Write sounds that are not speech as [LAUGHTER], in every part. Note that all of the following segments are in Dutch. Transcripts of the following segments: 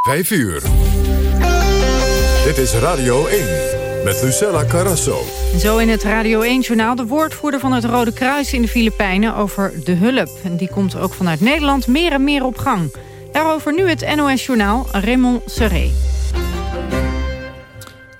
5 uur. Dit is Radio 1 met Lucella Carrasso. Zo in het Radio 1-journaal de woordvoerder van het Rode Kruis in de Filipijnen over de hulp. En die komt ook vanuit Nederland meer en meer op gang. Daarover nu het NOS-journaal Raymond Serré.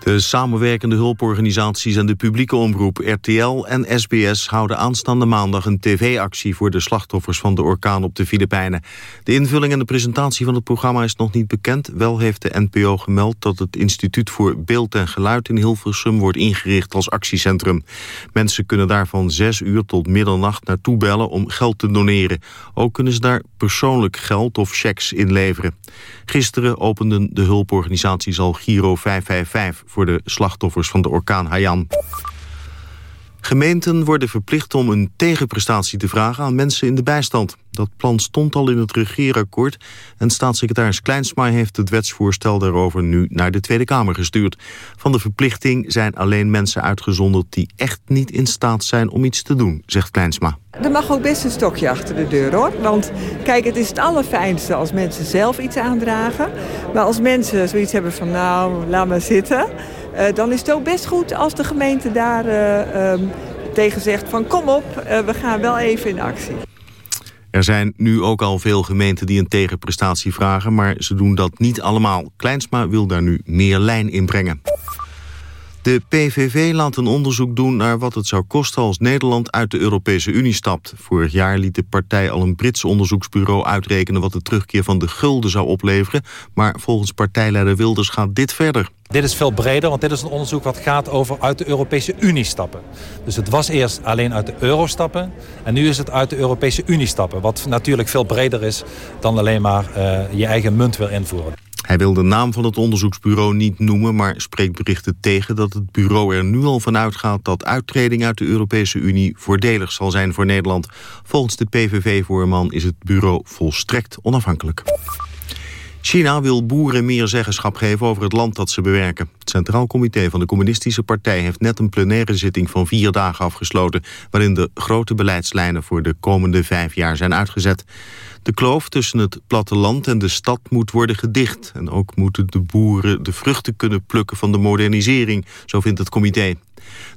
De samenwerkende hulporganisaties en de publieke omroep RTL en SBS houden aanstaande maandag een tv-actie voor de slachtoffers van de orkaan op de Filipijnen. De invulling en de presentatie van het programma is nog niet bekend. Wel heeft de NPO gemeld dat het Instituut voor Beeld en Geluid in Hilversum wordt ingericht als actiecentrum. Mensen kunnen daar van 6 uur tot middernacht naartoe bellen om geld te doneren. Ook kunnen ze daar persoonlijk geld of checks inleveren. Gisteren openden de hulporganisaties al Giro 555 voor de slachtoffers van de orkaan Haiyan. Gemeenten worden verplicht om een tegenprestatie te vragen aan mensen in de bijstand. Dat plan stond al in het regeerakkoord en staatssecretaris Kleinsma heeft het wetsvoorstel daarover nu naar de Tweede Kamer gestuurd. Van de verplichting zijn alleen mensen uitgezonderd die echt niet in staat zijn om iets te doen, zegt Kleinsma. Er mag ook best een stokje achter de deur hoor. Want kijk, het is het allerfijnste als mensen zelf iets aandragen. Maar als mensen zoiets hebben van nou, laat maar zitten. Uh, dan is het ook best goed als de gemeente daar uh, um, tegen zegt van kom op, uh, we gaan wel even in actie. Er zijn nu ook al veel gemeenten die een tegenprestatie vragen... maar ze doen dat niet allemaal. Kleinsma wil daar nu meer lijn in brengen. De PVV laat een onderzoek doen naar wat het zou kosten als Nederland uit de Europese Unie stapt. Vorig jaar liet de partij al een Brits onderzoeksbureau uitrekenen wat de terugkeer van de gulden zou opleveren. Maar volgens partijleider Wilders gaat dit verder. Dit is veel breder, want dit is een onderzoek wat gaat over uit de Europese Unie stappen. Dus het was eerst alleen uit de euro stappen en nu is het uit de Europese Unie stappen. Wat natuurlijk veel breder is dan alleen maar uh, je eigen munt weer invoeren. Hij wil de naam van het onderzoeksbureau niet noemen... maar spreekt berichten tegen dat het bureau er nu al van uitgaat... dat uittreding uit de Europese Unie voordelig zal zijn voor Nederland. Volgens de PVV-voorman is het bureau volstrekt onafhankelijk. China wil boeren meer zeggenschap geven over het land dat ze bewerken. Het Centraal Comité van de Communistische Partij heeft net een plenaire zitting van vier dagen afgesloten, waarin de grote beleidslijnen voor de komende vijf jaar zijn uitgezet. De kloof tussen het platteland en de stad moet worden gedicht. En ook moeten de boeren de vruchten kunnen plukken van de modernisering, zo vindt het comité.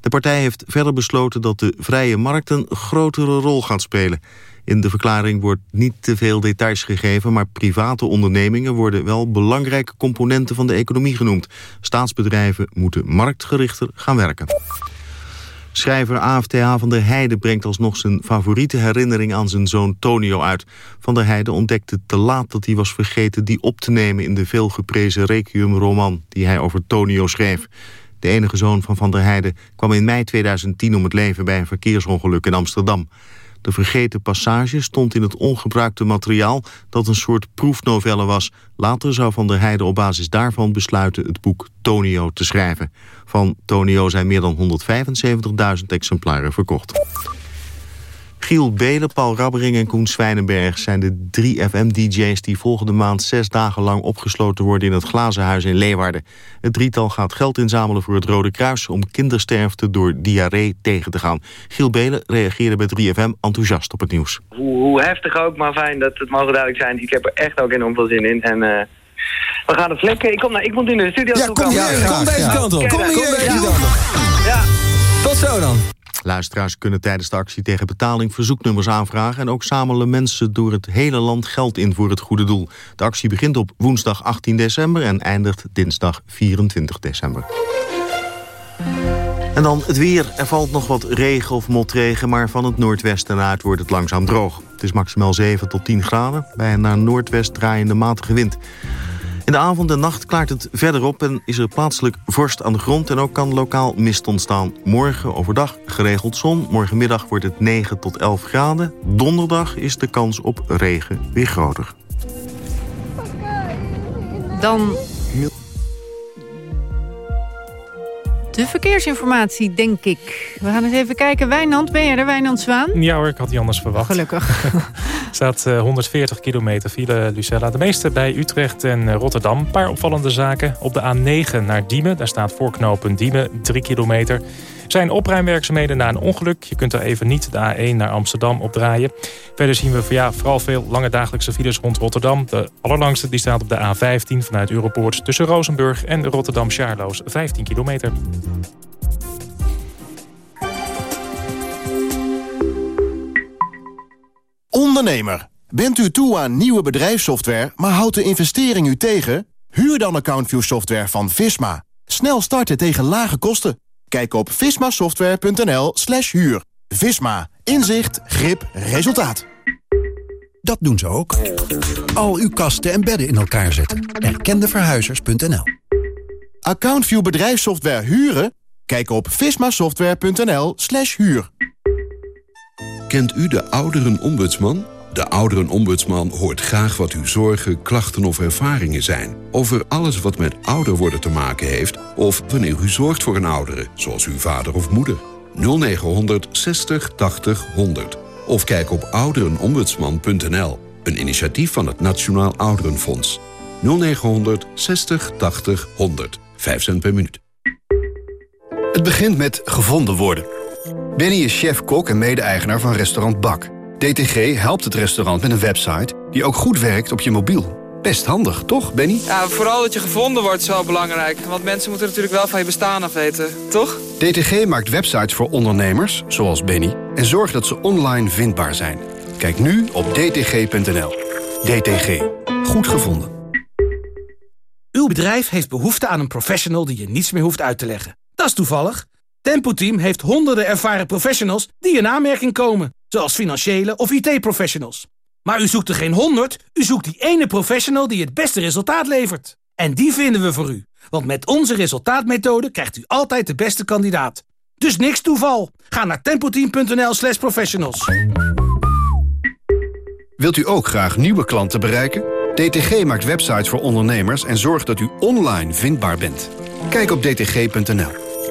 De partij heeft verder besloten dat de vrije markt een grotere rol gaat spelen. In de verklaring wordt niet te veel details gegeven... maar private ondernemingen worden wel belangrijke componenten van de economie genoemd. Staatsbedrijven moeten marktgerichter gaan werken. Schrijver AFTH van der Heijden brengt alsnog zijn favoriete herinnering aan zijn zoon Tonio uit. Van der Heijden ontdekte te laat dat hij was vergeten die op te nemen in de veelgeprezen Requiem-roman die hij over Tonio schreef. De enige zoon van Van der Heijden kwam in mei 2010 om het leven bij een verkeersongeluk in Amsterdam. De vergeten passage stond in het ongebruikte materiaal dat een soort proefnovelle was. Later zou Van der Heijden op basis daarvan besluiten het boek Tonio te schrijven. Van Tonio zijn meer dan 175.000 exemplaren verkocht. Giel Belen, Paul Rabbering en Koen Zwijnenberg zijn de drie FM-dj's... die volgende maand zes dagen lang opgesloten worden in het Glazenhuis in Leeuwarden. Het drietal gaat geld inzamelen voor het Rode Kruis... om kindersterfte door diarree tegen te gaan. Giel Belen reageerde bij 3FM enthousiast op het nieuws. Hoe, hoe, heftig ook, maar fijn dat het mogen duidelijk zijn. Ik heb er echt ook enorm veel zin in. En... Uh... We gaan het vlekken. Ik, kom naar, ik moet in de studio ja, kom, ja, kom deze kant op. Kom hier deze kant op. Ja. Tot zo dan. Luisteraars kunnen tijdens de actie tegen betaling verzoeknummers aanvragen... en ook zamelen mensen door het hele land geld in voor het goede doel. De actie begint op woensdag 18 december en eindigt dinsdag 24 december. En dan het weer. Er valt nog wat regen of motregen... maar van het noordwesten uit wordt het langzaam droog. Het is maximaal 7 tot 10 graden... bij een naar noordwest draaiende matige wind. In de avond en nacht klaart het verder op en is er plaatselijk vorst aan de grond... en ook kan lokaal mist ontstaan. Morgen overdag geregeld zon. Morgenmiddag wordt het 9 tot 11 graden. Donderdag is de kans op regen weer groter. Dan de verkeersinformatie, denk ik. We gaan eens even kijken. Wijnand, ben jij er, Wijnand Zwaan? Ja hoor, ik had die anders verwacht. Gelukkig. [LAUGHS] staat 140 kilometer file, Lucella. De meeste bij Utrecht en Rotterdam. Een paar opvallende zaken. Op de A9 naar Diemen, daar staat voorknopen Diemen, 3 kilometer. Zijn opruimwerkzaamheden na een ongeluk. Je kunt er even niet de A1 naar Amsterdam opdraaien. Verder zien we ja, vooral veel lange dagelijkse files rond Rotterdam. De allerlangste die staat op de A15 vanuit Europoort... tussen Rozenburg en Rotterdam-Charloes, 15 kilometer. Ondernemer, bent u toe aan nieuwe bedrijfssoftware... maar houdt de investering u tegen? Huur dan AccountView software van Visma. Snel starten tegen lage kosten. Kijk op vismasoftware.nl slash huur. Visma. Inzicht, grip, resultaat. Dat doen ze ook. Al uw kasten en bedden in elkaar zetten. Erkendeverhuizers.nl Accountview bedrijfssoftware huren? Kijk op vismasoftware.nl slash huur. Kent u de ouderenombudsman? De ouderenombudsman hoort graag wat uw zorgen, klachten of ervaringen zijn... over alles wat met ouder worden te maken heeft... of wanneer u zorgt voor een oudere, zoals uw vader of moeder. 0900 60 80 100. Of kijk op ouderenombudsman.nl. Een initiatief van het Nationaal Ouderenfonds. 0900 60 80 100. 5 cent per minuut. Het begint met gevonden worden. Benny is chef-kok en mede-eigenaar van restaurant Bak. DTG helpt het restaurant met een website die ook goed werkt op je mobiel. Best handig, toch, Benny? Ja, vooral dat je gevonden wordt is wel belangrijk. Want mensen moeten natuurlijk wel van je bestaan af weten, toch? DTG maakt websites voor ondernemers, zoals Benny... en zorgt dat ze online vindbaar zijn. Kijk nu op dtg.nl. DTG. Goed gevonden. Uw bedrijf heeft behoefte aan een professional die je niets meer hoeft uit te leggen. Dat is toevallig. Tempo Team heeft honderden ervaren professionals die in aanmerking komen. Zoals financiële of IT-professionals. Maar u zoekt er geen honderd, u zoekt die ene professional die het beste resultaat levert. En die vinden we voor u. Want met onze resultaatmethode krijgt u altijd de beste kandidaat. Dus niks toeval. Ga naar tempoteam.nl slash professionals. Wilt u ook graag nieuwe klanten bereiken? DTG maakt websites voor ondernemers en zorgt dat u online vindbaar bent. Kijk op dtg.nl.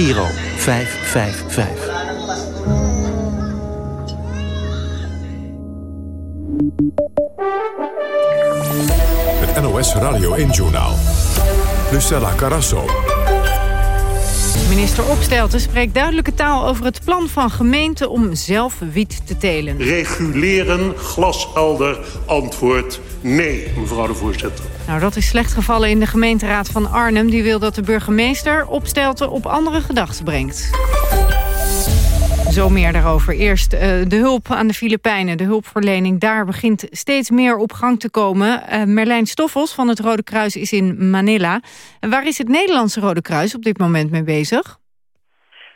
Giro 555. Het NOS Radio 1-journaal. Lucella Carasso. Minister Opstelten spreekt duidelijke taal over het plan van gemeenten om zelf wiet te telen. Reguleren, glashelder, antwoord nee, mevrouw de voorzitter. Nou, dat is slecht gevallen in de gemeenteraad van Arnhem. Die wil dat de burgemeester Opstelten op andere gedachten brengt. Zo meer daarover. Eerst uh, de hulp aan de Filipijnen. De hulpverlening daar begint steeds meer op gang te komen. Uh, Merlijn Stoffels van het Rode Kruis is in Manila. En waar is het Nederlandse Rode Kruis op dit moment mee bezig?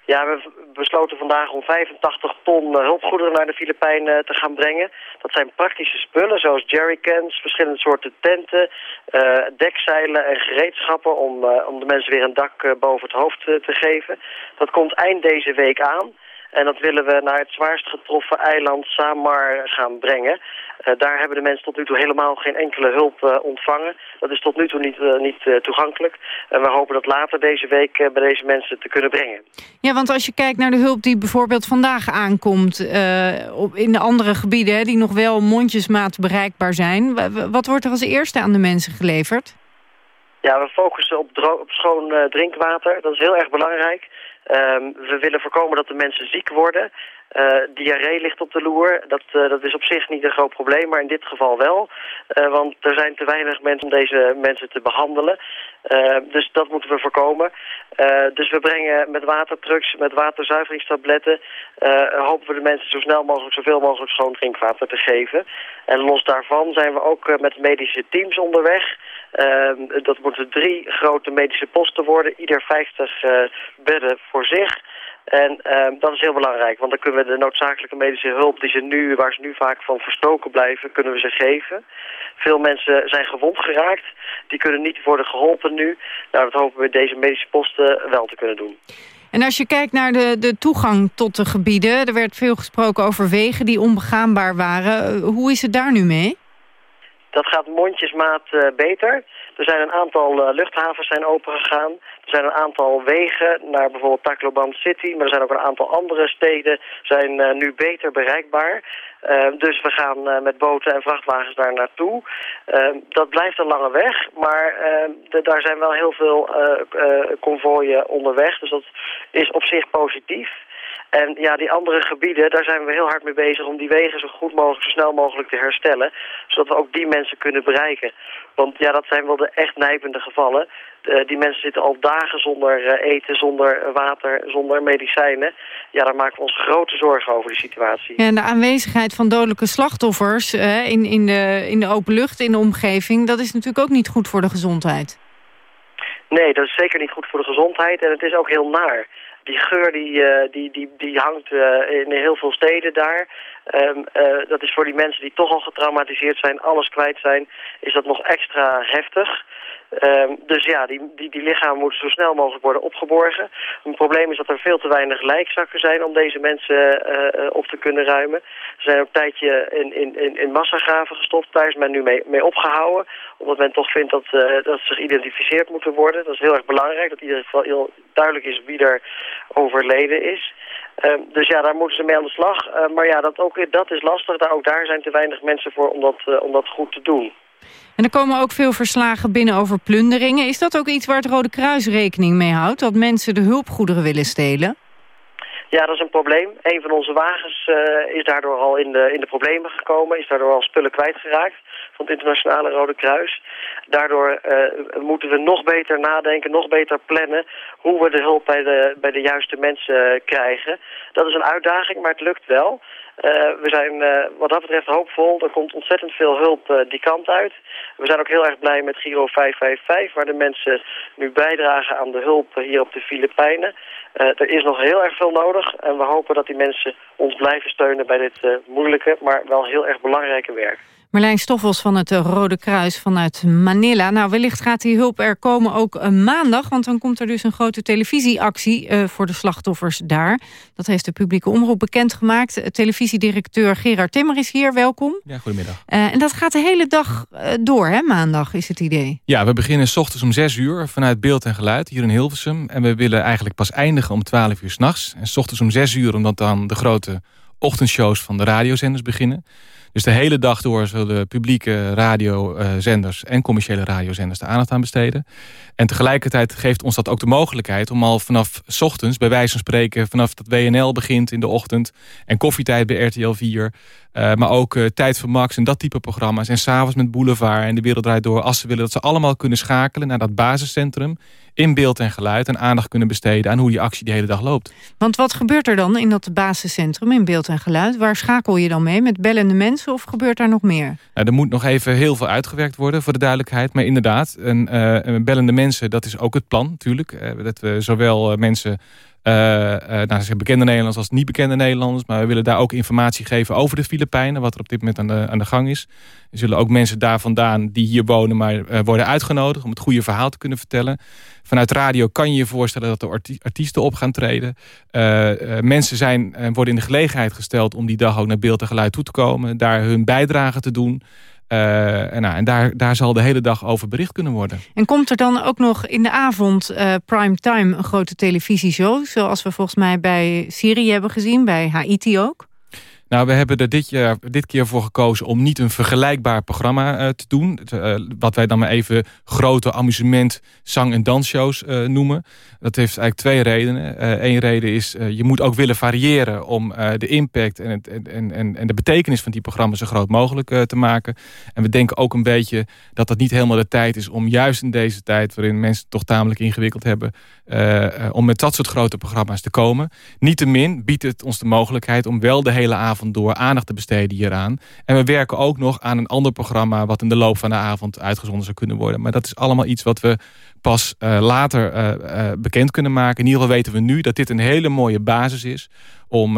Ja, we besloten vandaag om 85 ton uh, hulpgoederen naar de Filipijnen te gaan brengen. Dat zijn praktische spullen zoals jerrycans, verschillende soorten tenten, dekzeilen en gereedschappen om, om de mensen weer een dak boven het hoofd te geven. Dat komt eind deze week aan. En dat willen we naar het zwaarst getroffen eiland Samar gaan brengen. Uh, daar hebben de mensen tot nu toe helemaal geen enkele hulp uh, ontvangen. Dat is tot nu toe niet, uh, niet toegankelijk. En we hopen dat later deze week bij deze mensen te kunnen brengen. Ja, want als je kijkt naar de hulp die bijvoorbeeld vandaag aankomt... op, in de andere gebieden hè, die nog wel mondjesmaat bereikbaar zijn... wat wordt er als eerste aan de mensen geleverd? Ja, we focussen op, op schoon drinkwater. Dat is heel erg belangrijk. Um, we willen voorkomen dat de mensen ziek worden. Uh, diarree ligt op de loer. Dat, uh, dat is op zich niet een groot probleem, maar in dit geval wel. Uh, want er zijn te weinig mensen om deze mensen te behandelen. dus dat moeten we voorkomen. dus we brengen met watertrucks, met waterzuiveringstabletten... hopen we de mensen zo snel mogelijk, zoveel mogelijk schoon drinkwater te geven. En los daarvan zijn we ook met medische teams onderweg... dat moeten drie grote medische posten worden, ieder 50 bedden voor zich. En ehm, dat is heel belangrijk, want dan kunnen we de noodzakelijke medische hulp die ze nu, waar ze nu vaak van verstoken blijven, kunnen we ze geven. Veel mensen zijn gewond geraakt, die kunnen niet worden geholpen nu. Nou, dat hopen we deze medische posten wel te kunnen doen. En als je kijkt naar de, de toegang tot de gebieden... er werd veel gesproken over wegen die onbegaanbaar waren. Hoe is het daar nu mee? Dat gaat mondjesmaat uh, beter. Er zijn een aantal uh, luchthavens zijn opengegaan. Er zijn een aantal wegen naar bijvoorbeeld Tacloban City. Maar er zijn ook een aantal andere steden zijn uh, nu beter bereikbaar. dus we gaan met boten en vrachtwagens daar naartoe. dat blijft een lange weg. Maar daar zijn wel heel veel konvooien onderweg. Dus dat is op zich positief. En ja, die andere gebieden, daar zijn we heel hard mee bezig om die wegen zo goed mogelijk, zo snel mogelijk te herstellen. Zodat we ook die mensen kunnen bereiken. Want ja, dat zijn wel de echt nijpende gevallen. Uh, die mensen zitten al dagen zonder uh, eten, zonder water, zonder medicijnen. Ja, daar maken we ons grote zorgen over die situatie. Ja, en de aanwezigheid van dodelijke slachtoffers uh, in, in, de, in de open lucht, in de omgeving... dat is natuurlijk ook niet goed voor de gezondheid. Nee, dat is zeker niet goed voor de gezondheid en het is ook heel naar die geur die, uh, die, die, die hangt uh, in heel veel steden daar. Um, uh, dat is voor die mensen die toch al getraumatiseerd zijn, alles kwijt zijn, is dat nog extra heftig. Um, dus ja, die, die, die lichamen moeten zo snel mogelijk worden opgeborgen. Het probleem is dat er veel te weinig lijkzakken zijn om deze mensen uh, op te kunnen ruimen. Ze zijn ook een tijdje in, in, in, in massagraven gestopt. Daar is men nu mee, mee opgehouden. Omdat men toch vindt dat, uh, dat ze geïdentificeerd moeten worden. Dat is heel erg belangrijk. Dat in ieder geval heel duidelijk is wie er overleden is. Uh, dus ja, daar moeten ze mee aan de slag. Uh, maar ja, dat, ook, dat is lastig. Daar, ook daar zijn te weinig mensen voor om dat, om dat goed te doen. En er komen ook veel verslagen binnen over plunderingen. Is dat ook iets waar het Rode Kruis rekening mee houdt? Dat mensen de hulpgoederen willen stelen? Ja, dat is een probleem. Een van onze wagens uh, is daardoor al in de, in de problemen gekomen. Is daardoor al spullen kwijtgeraakt van het Internationale Rode Kruis. Daardoor uh, moeten we nog beter nadenken, nog beter plannen... hoe we de hulp bij de, bij de juiste mensen krijgen. Dat is een uitdaging, maar het lukt wel. Uh, we zijn uh, wat dat betreft hoopvol. Er komt ontzettend veel hulp uh, die kant uit. We zijn ook heel erg blij met Giro 555, waar de mensen nu bijdragen aan de hulp hier op de Filipijnen. er is nog heel erg veel nodig en we hopen dat die mensen ons blijven steunen bij dit moeilijke, maar wel heel erg belangrijke werk. Marlijn Stoffels van het Rode Kruis vanuit Manila. Nou, wellicht gaat die hulp er komen ook maandag... want dan komt er dus een grote televisieactie uh, voor de slachtoffers daar. Dat heeft de publieke omroep bekendgemaakt. Televisiedirecteur Gerard Timmer is hier, welkom. Ja, goedemiddag. Uh, en dat gaat de hele dag uh, door, hè, maandag is het idee? Ja, we beginnen s ochtends om 6 uur vanuit Beeld en Geluid hier in Hilversum. En we willen eigenlijk pas eindigen om 12 uur s'nachts. En s ochtends om 6 uur, omdat dan de grote ochtendshows van de radiozenders beginnen... Dus de hele dag door zullen publieke radiozenders en commerciële radiozenders de aandacht aan besteden. En tegelijkertijd geeft ons dat ook de mogelijkheid om al vanaf s ochtends, bij wijze van spreken, vanaf dat WNL begint in de ochtend en koffietijd bij RTL 4, uh, maar ook uh, Tijd voor Max en dat type programma's. En s'avonds met Boulevard en De Wereld Draait Door. Als ze willen dat ze allemaal kunnen schakelen naar dat basiscentrum. In beeld en geluid. En aandacht kunnen besteden aan hoe die actie de hele dag loopt. Want wat gebeurt er dan in dat basiscentrum in beeld en geluid? Waar schakel je dan mee? Met bellende mensen of gebeurt daar nog meer? Nou, er moet nog even heel veel uitgewerkt worden voor de duidelijkheid. Maar inderdaad, een, uh, bellende mensen, dat is ook het plan natuurlijk. dat we zowel mensen nou, ze bekende Nederlanders als niet bekende Nederlanders. Maar we willen daar ook informatie geven over de Filipijnen. Wat er op dit moment aan de, aan de gang is. Er zullen ook mensen daar vandaan die hier wonen maar uh, worden uitgenodigd. Om het goede verhaal te kunnen vertellen. Vanuit radio kan je je voorstellen dat er artiesten op gaan treden. mensen zijn, worden in de gelegenheid gesteld om die dag ook naar beeld en geluid toe te komen. Daar hun bijdrage te doen. Uh, en, nou, en daar, daar zal de hele dag over bericht kunnen worden. En komt er dan ook nog in de avond uh, prime time een grote televisieshow... zoals we volgens mij bij Syrië hebben gezien, bij Haiti ook? Nou, we hebben er dit, jaar, dit keer voor gekozen om niet een vergelijkbaar programma uh, te doen. Uh, wat wij dan maar even grote amusement, zang- en dansshows uh, noemen. Dat heeft eigenlijk twee redenen. Eén reden is, je moet ook willen variëren om de impact en, het, en, en, en de betekenis van die programma's zo groot mogelijk te maken. En we denken ook een beetje dat dat niet helemaal de tijd is om juist in deze tijd, waarin mensen het toch tamelijk ingewikkeld hebben, om met dat soort grote programma's te komen. Niettemin biedt het ons de mogelijkheid om wel de hele avond door aandacht te besteden hieraan. En we werken ook nog aan een ander programma... wat in de loop van de avond uitgezonden zou kunnen worden. Maar dat is allemaal iets wat we pas uh, later uh, bekend kunnen maken. In ieder geval weten we nu dat dit een hele mooie basis is... om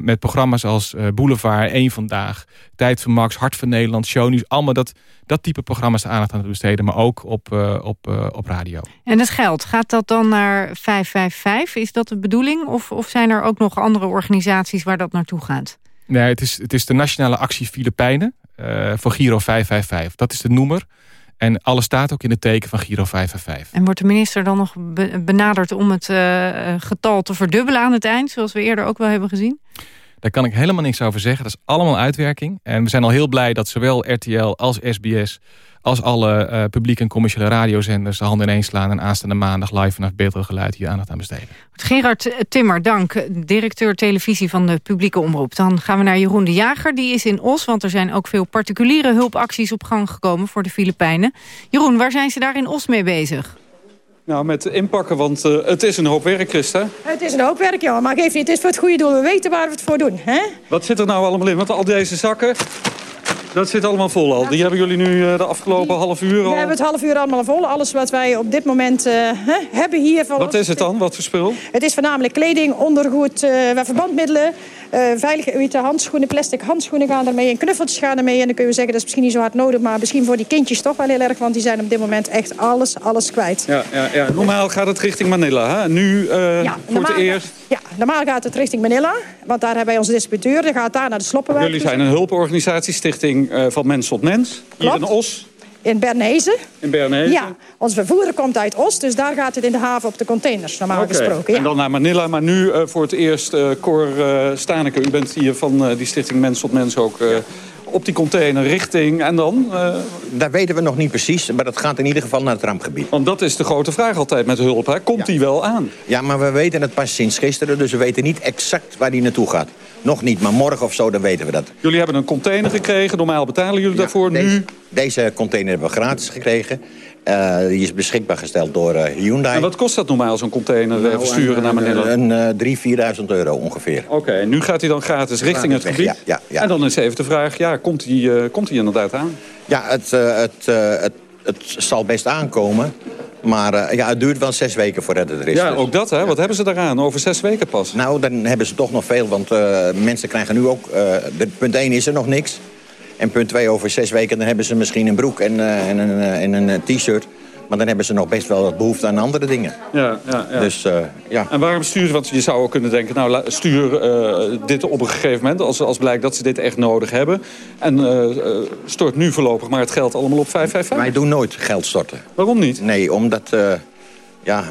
met programma's als Boulevard, Eén Vandaag... Tijd van Max, Hart van Nederland, Shownieuws... allemaal dat, dat type programma's aandacht aan te besteden... maar ook op, op, op radio. En het geld, gaat dat dan naar 555? Is dat de bedoeling? Of, of zijn er ook nog andere organisaties waar dat naartoe gaat? Nee, het is, het is de Nationale Actie Filipijnen voor Giro 555. Dat is de noemer... En alles staat ook in het teken van Giro 555. En wordt de minister dan nog benaderd om het uh, getal te verdubbelen aan het eind... zoals we eerder ook wel hebben gezien? Daar kan ik helemaal niks over zeggen. Dat is allemaal uitwerking. En we zijn al heel blij dat zowel RTL als SBS als alle uh, publieke en commerciële radiozenders de handen ineens slaan... en aanstaande maandag live vanaf Beeldelijk Geluid hier aandacht aan besteden. Gerard Timmer, dank. Directeur televisie van de publieke omroep. Dan gaan we naar Jeroen de Jager. Die is in Os, want er zijn ook veel particuliere hulpacties op gang gekomen voor de Filipijnen. Jeroen, waar zijn ze daar in Os mee bezig? Nou, met inpakken, want uh, het is een hoop werk, Christa. Het is een hoop werk, ja. Maar geef niet, het is voor het goede doel. We weten waar we het voor doen, hè? Wat zit er nou allemaal in? Want al deze zakken, dat zit allemaal vol al. Die hebben jullie nu de afgelopen half uur al? We hebben het half uur allemaal vol. Alles wat wij op dit moment uh, hebben hier. Voor wat is het dan? Wat voor spul? Het is voornamelijk kleding, ondergoed, uh, verbandmiddelen. Uh, veilige weet, handschoenen, plastic handschoenen gaan ermee. En knuffeltjes gaan ermee. En dan kun je zeggen, dat is misschien niet zo hard nodig. Maar misschien voor die kindjes toch wel heel erg. Want die zijn op dit moment echt alles, alles kwijt. Ja, ja, ja. Normaal gaat het richting Manila. Hè? Nu ja, voor het eerst... Ja, normaal gaat het richting Manila. Want daar hebben wij onze distributeur. Dan gaat daar naar de sloppenwijk. Jullie zijn een hulporganisatie, stichting uh, van mens tot mens. Hier in Os. In Bernese. In Bernese? Ja. Ons vervoerder komt uit Os, dus daar gaat het in de haven op de containers, normaal okay. gesproken. Ja. En dan naar Manila, maar nu uh, voor het eerst, uh, Cor uh, Staneke, u bent hier van die stichting Mens tot Mens ook... Ja. Op die container richting en dan? Dat weten we nog niet precies, maar dat gaat in ieder geval naar het rampgebied. Want dat is de grote vraag altijd met hulp. Hè? Komt die wel aan? Ja, maar we weten het pas sinds gisteren, dus we weten niet exact waar die naartoe gaat. Nog niet, maar morgen of zo, dan weten we dat. Jullie hebben een container gekregen. Normaal betalen jullie ja, daarvoor deze, nu? Deze container hebben we gratis gekregen. Uh, die is beschikbaar gesteld door uh, Hyundai. En wat kost dat normaal, zo'n container nou, versturen een, naar Manila? Een uh, 3.000, 4.000 euro ongeveer. Oké, okay, en nu gaat hij dan gratis richting het gebied? Ja, ja, ja. En dan is even de vraag, ja, komt hij komt inderdaad aan? Ja, het, het, het, het zal best aankomen. Maar uh, ja, het duurt wel zes weken voordat het er is. Ja, ook dat, hè? Wat hebben ze daaraan? Over zes weken pas? Nou, dan hebben ze toch nog veel. Want uh, mensen krijgen nu ook... Uh, de, punt 1 is er nog niks. En punt 2, over zes weken dan hebben ze misschien een broek en, en een, en een t-shirt. Maar dan hebben ze nog best wel wat behoefte aan andere dingen. Ja, ja, ja. Dus, uh, ja. En waarom sturen Want je zou ook kunnen denken... nou, stuur uh, dit op een gegeven moment... Als, als blijkt dat ze dit echt nodig hebben. En uh, stort nu voorlopig maar het geld allemaal op 555? Wij doen nooit geld storten. Waarom niet? Nee, omdat... ja,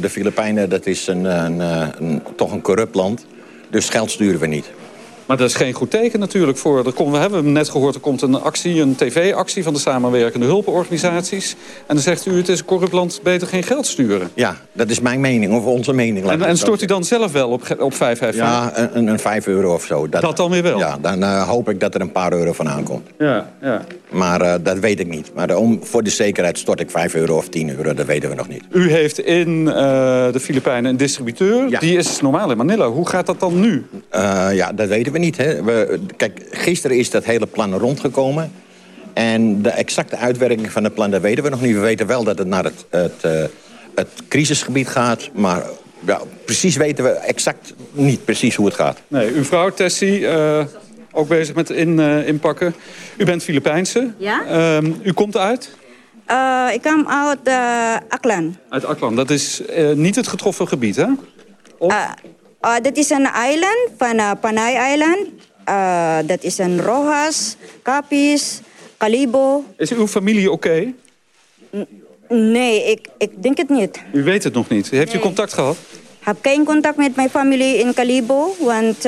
de Filipijnen, dat is een, een, een, toch een corrupt land. Dus geld sturen we niet. Maar dat is geen goed teken natuurlijk. Voor, er komt, we hebben net gehoord, er komt een actie, een tv-actie van de samenwerkende hulporganisaties. En dan zegt u, het is corrupt land, beter geen geld sturen. Ja, dat is mijn mening, of onze mening. En, en stort u dan zelf wel op, op 555? Ja, een, een 5 euro of zo. Dat, dat dan weer wel? Ja, dan uh, hoop ik dat er een paar euro van aankomt. Ja, ja. Maar uh, dat weet ik niet. Maar om, voor de zekerheid stort ik 5 euro of 10 euro, dat weten we nog niet. U heeft in uh, de Filipijnen een distributeur. Ja. Die is normaal in Manila. Hoe gaat dat dan nu? ja, dat weten we niet. Hè. We, kijk, gisteren is dat hele plan rondgekomen. En de exacte uitwerking van het plan, dat weten we nog niet. We weten wel dat het naar het, het, het crisisgebied gaat. Maar ja, precies weten we exact niet precies hoe het gaat. Nee, uw vrouw Tessie, ook bezig met in, uh, inpakken. U bent Filipijnse. Ja. Uh, u komt uit? ik kom uit Aklan. Uit Aklan. Dat is niet het getroffen gebied, hè? Of? Uh, dat is een eiland van uh, Panay Island. Uh, dat is een Rojas, Capiz, Calibo. Is uw familie oké? Okay? Nee, ik, ik denk het niet. U weet het nog niet. Heeft nee. u contact gehad? Ik heb geen contact met mijn familie in Calibo. Want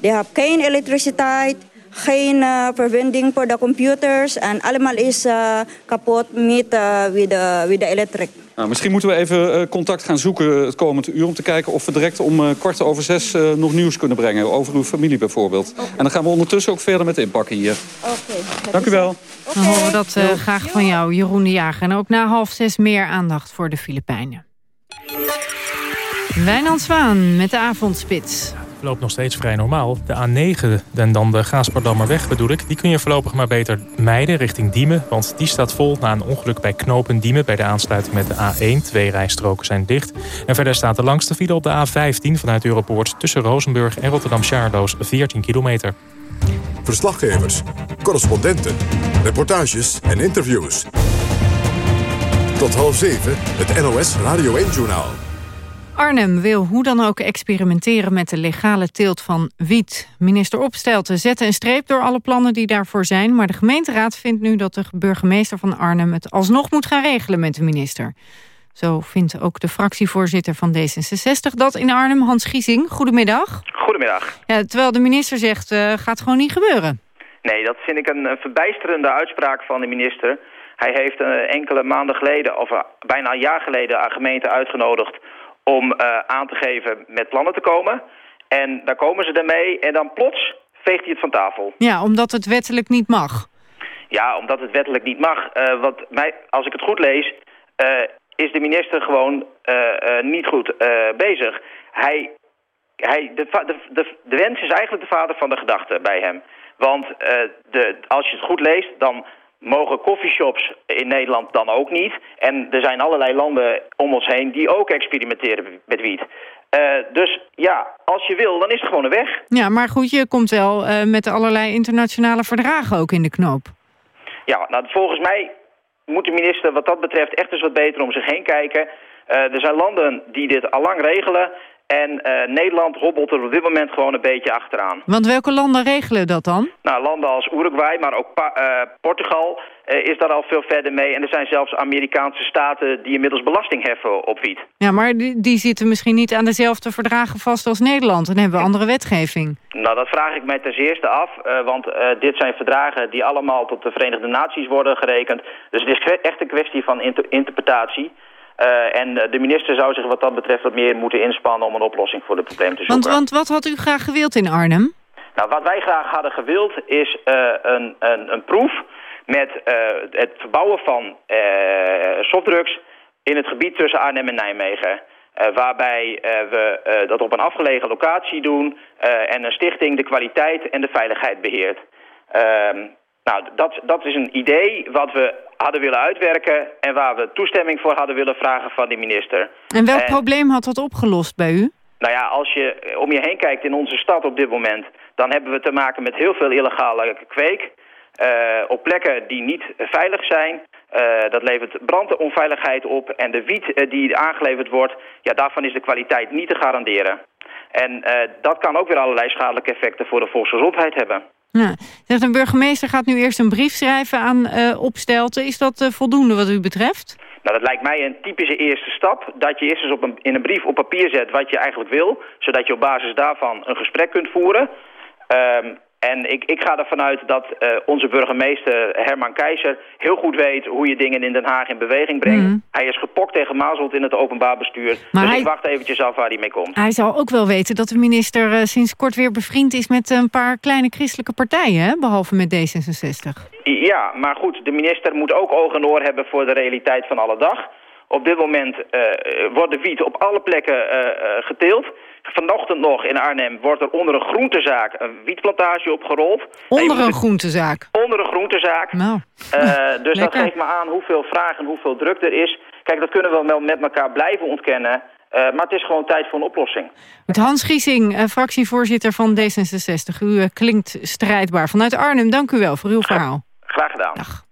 uh, die hebben geen elektriciteit, geen uh, verbinding voor de computers. En allemaal is uh, kapot met uh, de. Nou, misschien moeten we even contact gaan zoeken het komende uur... om te kijken of we direct om uh, kwart over zes uh, nog nieuws kunnen brengen. Over uw familie bijvoorbeeld. Okay. En dan gaan we ondertussen ook verder met inpakken hier. Oké. Okay. Dank u wel. Dan horen we dat uh, graag van jou, Jeroen de Jager. En ook na half zes meer aandacht voor de Filipijnen. Wijnand Zwaan met de avondspits. Loopt nog steeds vrij normaal. De A9 en dan de Gaasperdammerweg bedoel ik... die kun je voorlopig maar beter mijden richting Diemen... want die staat vol na een ongeluk bij Knopen Diemen... bij de aansluiting met de A1. Twee rijstroken zijn dicht. En verder staat de langste file op de A15 vanuit Europoort... tussen Rozenburg en Rotterdam-Charloes 14 kilometer. Verslaggevers, correspondenten, reportages en interviews. Tot half zeven, het NOS Radio 1-journaal. Arnhem wil hoe dan ook experimenteren met de legale teelt van wiet. Minister Opstelten zette een streep door alle plannen die daarvoor zijn... maar de gemeenteraad vindt nu dat de burgemeester van Arnhem... het alsnog moet gaan regelen met de minister. Zo vindt ook de fractievoorzitter van D66 dat in Arnhem, Hans Giesing. Goedemiddag. Goedemiddag. Ja, terwijl de minister zegt, uh, gaat gewoon niet gebeuren. Nee, dat vind ik een, een verbijsterende uitspraak van de minister. Hij heeft uh, enkele maanden geleden, of uh, bijna een jaar geleden... aan gemeenten uitgenodigd om uh, aan te geven met plannen te komen. En daar komen ze ermee en dan plots veegt hij het van tafel. Ja, omdat het wettelijk niet mag. Ja, omdat het wettelijk niet mag. Uh, wat mij, als ik het goed lees, uh, is de minister gewoon niet goed bezig. Hij, hij, de, de, de, de wens is eigenlijk de vader van de gedachte bij hem. Want de, als je het goed leest, dan mogen coffeeshops in Nederland dan ook niet. En er zijn allerlei landen om ons heen die ook experimenteren met wiet. Uh, dus ja, als je wil, dan is het gewoon een weg. Ja, maar goed, je komt wel uh, met allerlei internationale verdragen ook in de knoop. Ja, nou volgens mij moet de minister wat dat betreft echt eens wat beter om zich heen kijken. Uh, er zijn landen die dit al lang regelen. En uh, Nederland hobbelt er op dit moment gewoon een beetje achteraan. Want welke landen regelen dat dan? Nou, landen als Uruguay, maar ook uh, Portugal uh, is daar al veel verder mee. En er zijn zelfs Amerikaanse staten die inmiddels belasting heffen op wiet. Ja, maar die, die zitten misschien niet aan dezelfde verdragen vast als Nederland. En hebben we andere wetgeving. Nou, dat vraag ik mij ten eerste af. want dit zijn verdragen die allemaal tot de Verenigde Naties worden gerekend. Dus het is echt een kwestie van inter interpretatie. Uh, en de minister zou zich wat dat betreft wat meer moeten inspannen om een oplossing voor het probleem te zoeken. Want, want wat had u graag gewild in Arnhem? Nou, wat wij graag hadden gewild is uh, een, een, een proef met uh, het verbouwen van softdrugs in het gebied tussen Arnhem en Nijmegen. waarbij we dat op een afgelegen locatie doen en een stichting de kwaliteit en de veiligheid beheert. Nou, dat, dat is een idee wat we hadden willen uitwerken... en waar we toestemming voor hadden willen vragen van de minister. En welk en, probleem had dat opgelost bij u? Nou ja, als je om je heen kijkt in onze stad op dit moment... dan hebben we te maken met heel veel illegale kweek... Uh, op plekken die niet veilig zijn. Uh, dat levert brandonveiligheid op. En de wiet uh, die aangeleverd wordt, ja, daarvan is de kwaliteit niet te garanderen. En dat kan ook weer allerlei schadelijke effecten voor de volksgezondheid hebben. Ja. Zegt een burgemeester gaat nu eerst een brief schrijven aan uh, Opstelten. Is dat uh, voldoende wat u betreft? Nou, dat lijkt mij een typische eerste stap. Dat je eerst eens op een, in een brief op papier zet wat je eigenlijk wil. Zodat je op basis daarvan een gesprek kunt voeren. Um, en ik, ik ga ervan uit dat uh, onze burgemeester Herman Keizer heel goed weet hoe je dingen in Den Haag in beweging brengt. Mm. Hij is gepokt en gemazeld in het openbaar bestuur. Maar dus hij, ik wacht eventjes af waar hij mee komt. Hij zal ook wel weten dat de minister uh, sinds kort weer bevriend is met een paar kleine christelijke partijen, hè? behalve met D66. Ja, maar goed, de minister moet ook oog en oor hebben voor de realiteit van alle dag. Op dit moment uh, wordt de wiet op alle plekken geteeld. Vanochtend nog in Arnhem wordt er onder een groentezaak een wietplantage opgerold. Onder een groentezaak? Onder een groentezaak. Nou, uh, [LAUGHS] dus dat geeft me aan hoeveel vraag en hoeveel druk er is. Kijk, dat kunnen we wel met elkaar blijven ontkennen. Uh, maar het is gewoon tijd voor een oplossing. Met Hans Giesing, uh, fractievoorzitter van D66. U klinkt strijdbaar. Vanuit Arnhem, dank u wel voor uw verhaal. Graag gedaan. Dag.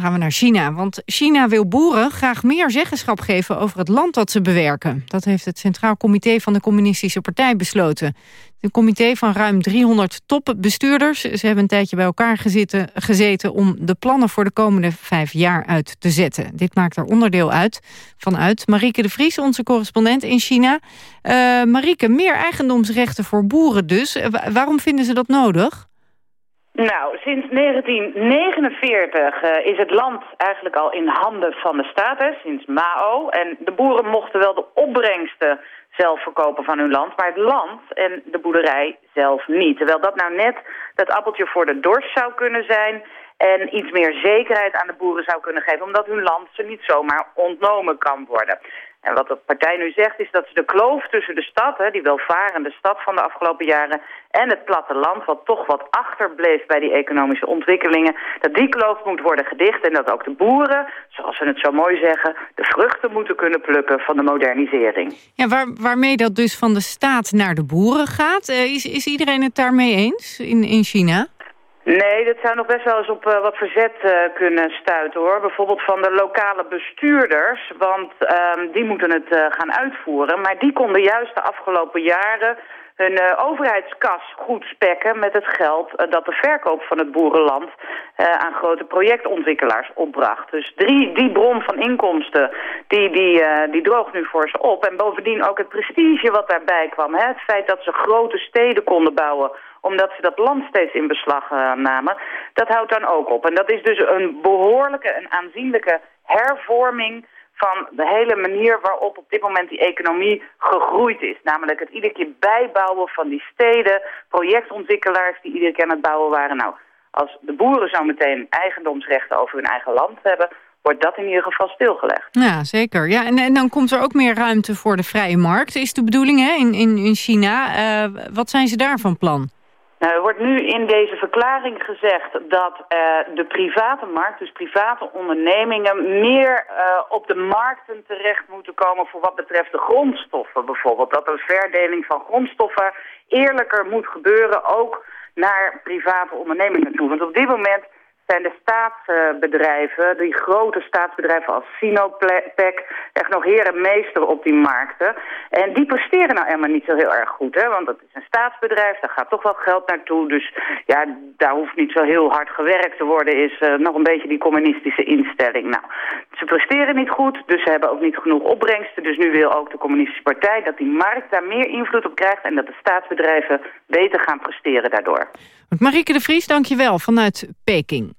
Gaan we naar China, want China wil boeren graag meer zeggenschap geven over het land dat ze bewerken. Dat heeft het Centraal Comité van de Communistische Partij besloten. Een comité van ruim 300 topbestuurders. Ze hebben een tijdje bij elkaar gezeten, gezeten om de plannen voor de komende vijf jaar uit te zetten. Dit maakt er onderdeel uit vanuit Marieke de Vries, onze correspondent in China. Uh, Marieke, meer eigendomsrechten voor boeren dus. Waarom vinden ze dat nodig? Nou, sinds 1949 uh, is het land eigenlijk al in handen van de staat, hè, sinds Mao. En de boeren mochten wel de opbrengsten zelf verkopen van hun land, maar het land en de boerderij zelf niet. Terwijl dat nou net dat appeltje voor de dorst zou kunnen zijn. En iets meer zekerheid aan de boeren zou kunnen geven, omdat hun land ze niet zomaar ontnomen kan worden. En wat de partij nu zegt is dat ze de kloof tussen de stad, hè, die welvarende stad van de afgelopen jaren, en het platteland, wat toch wat achterbleef bij die economische ontwikkelingen, dat die kloof moet worden gedicht en dat ook de boeren, zoals ze het zo mooi zeggen, de vruchten moeten kunnen plukken van de modernisering. Ja, waar, waarmee dat dus van de staat naar de boeren gaat, uh, is, is iedereen het daarmee eens in, in China? Nee, dat zou nog best wel eens op uh, wat verzet uh, kunnen stuiten hoor. Bijvoorbeeld van de lokale bestuurders, want uh, die moeten het uh, gaan uitvoeren. Maar die konden juist de afgelopen jaren hun overheidskas goed spekken met het geld dat de verkoop van het boerenland aan grote projectontwikkelaars opbracht. Dus drie, die bron van inkomsten, die, die, die droogt nu voor ze op. En bovendien ook het prestige wat daarbij kwam. Hè? Het feit dat ze grote steden konden bouwen omdat ze dat land steeds in beslag uh, namen, dat houdt dan ook op. En dat is dus een behoorlijke, een aanzienlijke hervorming van de hele manier waarop op dit moment die economie gegroeid is. Namelijk het iedere keer bijbouwen van die steden, projectontwikkelaars die iedere keer aan het bouwen waren. Nou, als de boeren zo meteen eigendomsrechten over hun eigen land hebben wordt dat in ieder geval stilgelegd. Ja, zeker. Ja, en, dan komt er ook meer ruimte voor de vrije markt, is de bedoeling hè, in, in, in China. Uh, wat zijn ze daar van plan? Nou, er wordt nu in deze verklaring gezegd dat uh, de private markt, dus private ondernemingen, meer uh, op de markten terecht moeten komen voor wat betreft de grondstoffen bijvoorbeeld. Dat een verdeling van grondstoffen eerlijker moet gebeuren, ook naar private ondernemingen toe. Want op dit moment zijn de staatsbedrijven, die grote staatsbedrijven als Sinopec, echt nog heer meester op die markten. En die presteren nou helemaal niet zo heel erg goed, hè? want dat is een staatsbedrijf, daar gaat toch wel geld naartoe. Dus ja, daar hoeft niet zo heel hard gewerkt te worden, is uh, nog een beetje die communistische instelling. Nou, ze presteren niet goed, dus ze hebben ook niet genoeg opbrengsten. Dus nu wil ook de communistische partij dat die markt daar meer invloed op krijgt en dat de staatsbedrijven beter gaan presteren daardoor. Marieke de Vries, dank je wel vanuit Peking.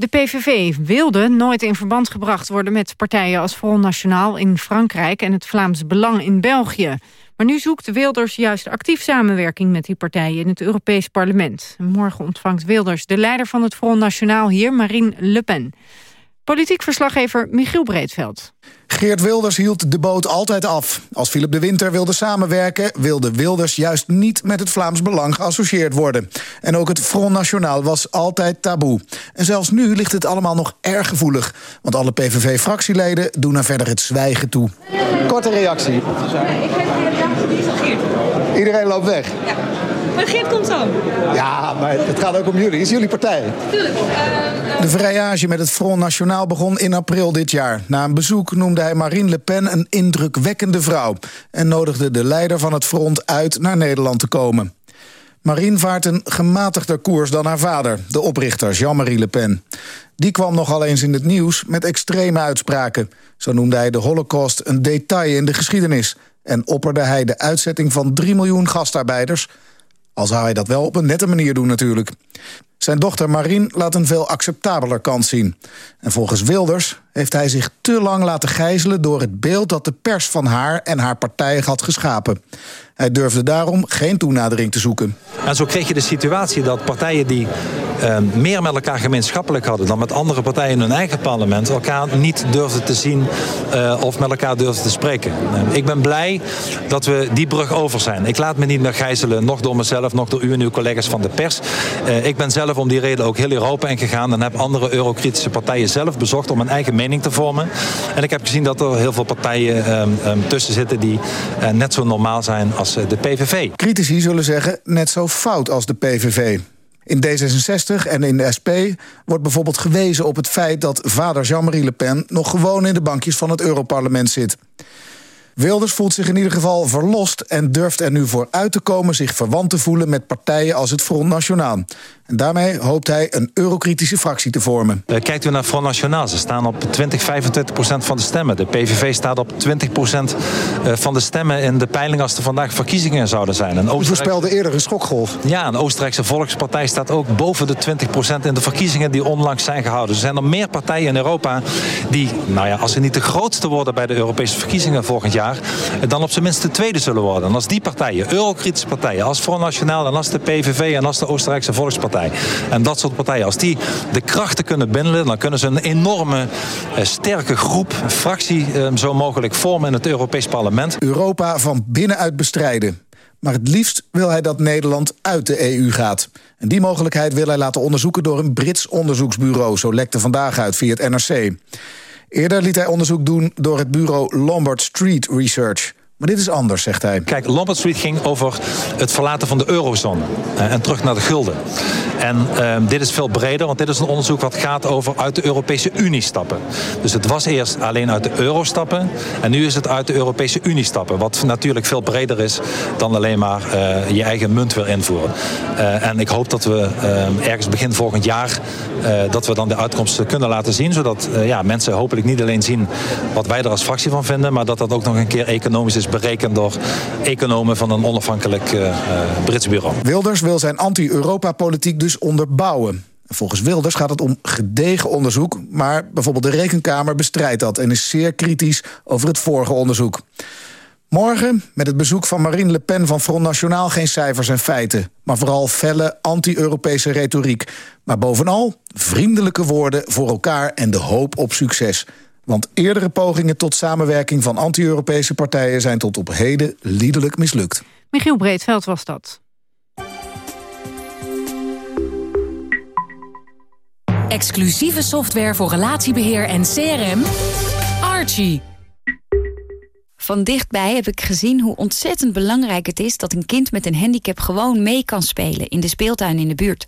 De PVV wilde nooit in verband gebracht worden met partijen als Front National in Frankrijk en het Vlaams Belang in België. Maar nu zoekt Wilders juist actief samenwerking met die partijen in het Europees Parlement. Morgen ontvangt Wilders de leider van het Front National hier, Marine Le Pen. Politiek verslaggever Michiel Breedveld. Geert Wilders hield de boot altijd af. Als Philip de Winter wilde samenwerken... wilde Wilders juist niet met het Vlaams Belang geassocieerd worden. En ook het Front National was altijd taboe. En zelfs nu ligt het allemaal nog erg gevoelig. Want alle PVV-fractieleden doen er verder het zwijgen toe. Korte reactie. Iedereen loopt weg. Ja. Geert komt zo. Ja, maar het gaat ook om jullie. Het is jullie partij. Tuurlijk. Uh, De vrijage met het Front National begon in april dit jaar. Na een bezoek noemde hij Marine Le Pen een indrukwekkende vrouw... en nodigde de leider van het front uit naar Nederland te komen. Marine vaart een gematigder koers dan haar vader, de oprichter Jean-Marie Le Pen. Die kwam nogal eens in het nieuws met extreme uitspraken. Zo noemde hij de holocaust een detail in de geschiedenis... en opperde hij de uitzetting van 3 miljoen gastarbeiders... Al zou hij dat wel op een nette manier doen natuurlijk. Zijn dochter Marine laat een veel acceptabeler kant zien. En volgens Wilders heeft hij zich te lang laten gijzelen... door het beeld dat de pers van haar en haar partij had geschapen. Hij durfde daarom geen toenadering te zoeken. En zo kreeg je de situatie dat partijen die uh, meer met elkaar gemeenschappelijk hadden... dan met andere partijen in hun eigen parlement... elkaar niet durfden te zien uh, of met elkaar durfden te spreken. Ik ben blij dat we die brug over zijn. Ik laat me niet meer gijzelen, nog door mezelf... nog door u en uw collega's van de pers. ik ben zelf om die reden ook heel Europa ingegaan... en heb andere eurokritische partijen zelf bezocht... om een eigen mening te vormen. En ik heb gezien dat er heel veel partijen um, um, tussen zitten... die net zo normaal zijn als de PVV. Critici zullen zeggen net zo fout als de PVV. In D66 en in de SP wordt bijvoorbeeld gewezen op het feit... dat vader Jean-Marie Le Pen nog gewoon in de bankjes van het Europarlement zit. Wilders voelt zich in ieder geval verlost en durft er nu voor uit te komen... zich verwant te voelen met partijen als het Front Nationaal. En daarmee hoopt hij een eurokritische fractie te vormen. Kijkt u naar Front Nationaal, ze staan op 20, 25 procent van de stemmen. De PVV staat op 20 procent van de stemmen in de peiling als er vandaag verkiezingen zouden zijn. En U voorspelde eerder een schokgolf. Ja, een Oostenrijkse Volkspartij staat ook boven de 20% in de verkiezingen die onlangs zijn gehouden. Er zijn er meer partijen in Europa die, nou ja, als ze niet de grootste worden bij de Europese verkiezingen volgend jaar, dan op zijn minst de tweede zullen worden. En als die partijen, eurokritische partijen, als Front Nationaal en als de PVV en als de Oostenrijkse Volkspartij en dat soort partijen, als die de krachten kunnen bindelen, dan kunnen ze een enorme eh, sterke groep, fractie eh, zo mogelijk vormen in het Europees Parlement. Europa van binnenuit bestrijden. Maar het liefst wil hij dat Nederland uit de EU gaat. En die mogelijkheid wil hij laten onderzoeken door een Brits onderzoeksbureau. Zo lekte vandaag uit via het NRC. Eerder liet hij onderzoek doen door het bureau Lombard Street Research. Maar dit is anders, zegt hij. Kijk, Lombard Street ging over het verlaten van de eurozone eh, en terug naar de gulden. En uh, dit is veel breder, want dit is een onderzoek wat gaat over uit de Europese Unie stappen. Dus het was eerst alleen uit de euro stappen en nu is het uit de Europese Unie stappen. Wat natuurlijk veel breder is dan alleen maar uh, je eigen munt weer invoeren. Uh, en ik hoop dat we ergens begin volgend jaar dat we dan de uitkomsten kunnen laten zien, zodat ja, mensen hopelijk niet alleen zien wat wij er als fractie van vinden, maar dat dat ook nog een keer economisch is berekend door economen van een onafhankelijk uh, Brits bureau. Wilders wil zijn anti-Europa-politiek dus onderbouwen. Volgens Wilders gaat het om gedegen onderzoek... maar bijvoorbeeld de Rekenkamer bestrijdt dat... en is zeer kritisch over het vorige onderzoek. Morgen, met het bezoek van Marine Le Pen van Front Nationaal... geen cijfers en feiten, maar vooral felle anti-Europese retoriek. Maar bovenal vriendelijke woorden voor elkaar en de hoop op succes. Want eerdere pogingen tot samenwerking van anti-Europese partijen... zijn tot op heden liederlijk mislukt. Michiel Breedveld was dat. Exclusieve software voor relatiebeheer en CRM. Archie. Van dichtbij heb ik gezien hoe ontzettend belangrijk het is... dat een kind met een handicap gewoon mee kan spelen... in de speeltuin in de buurt.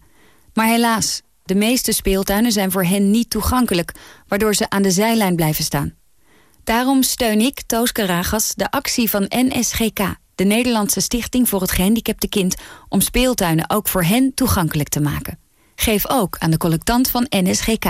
Maar helaas, de meeste speeltuinen zijn voor hen niet toegankelijk... waardoor ze aan de zijlijn blijven staan. Daarom steun ik, Toos Karagas, de actie van NSGK... de Nederlandse Stichting voor het Gehandicapte Kind... om speeltuinen ook voor hen toegankelijk te maken. Geef ook aan de collectant van NSGK.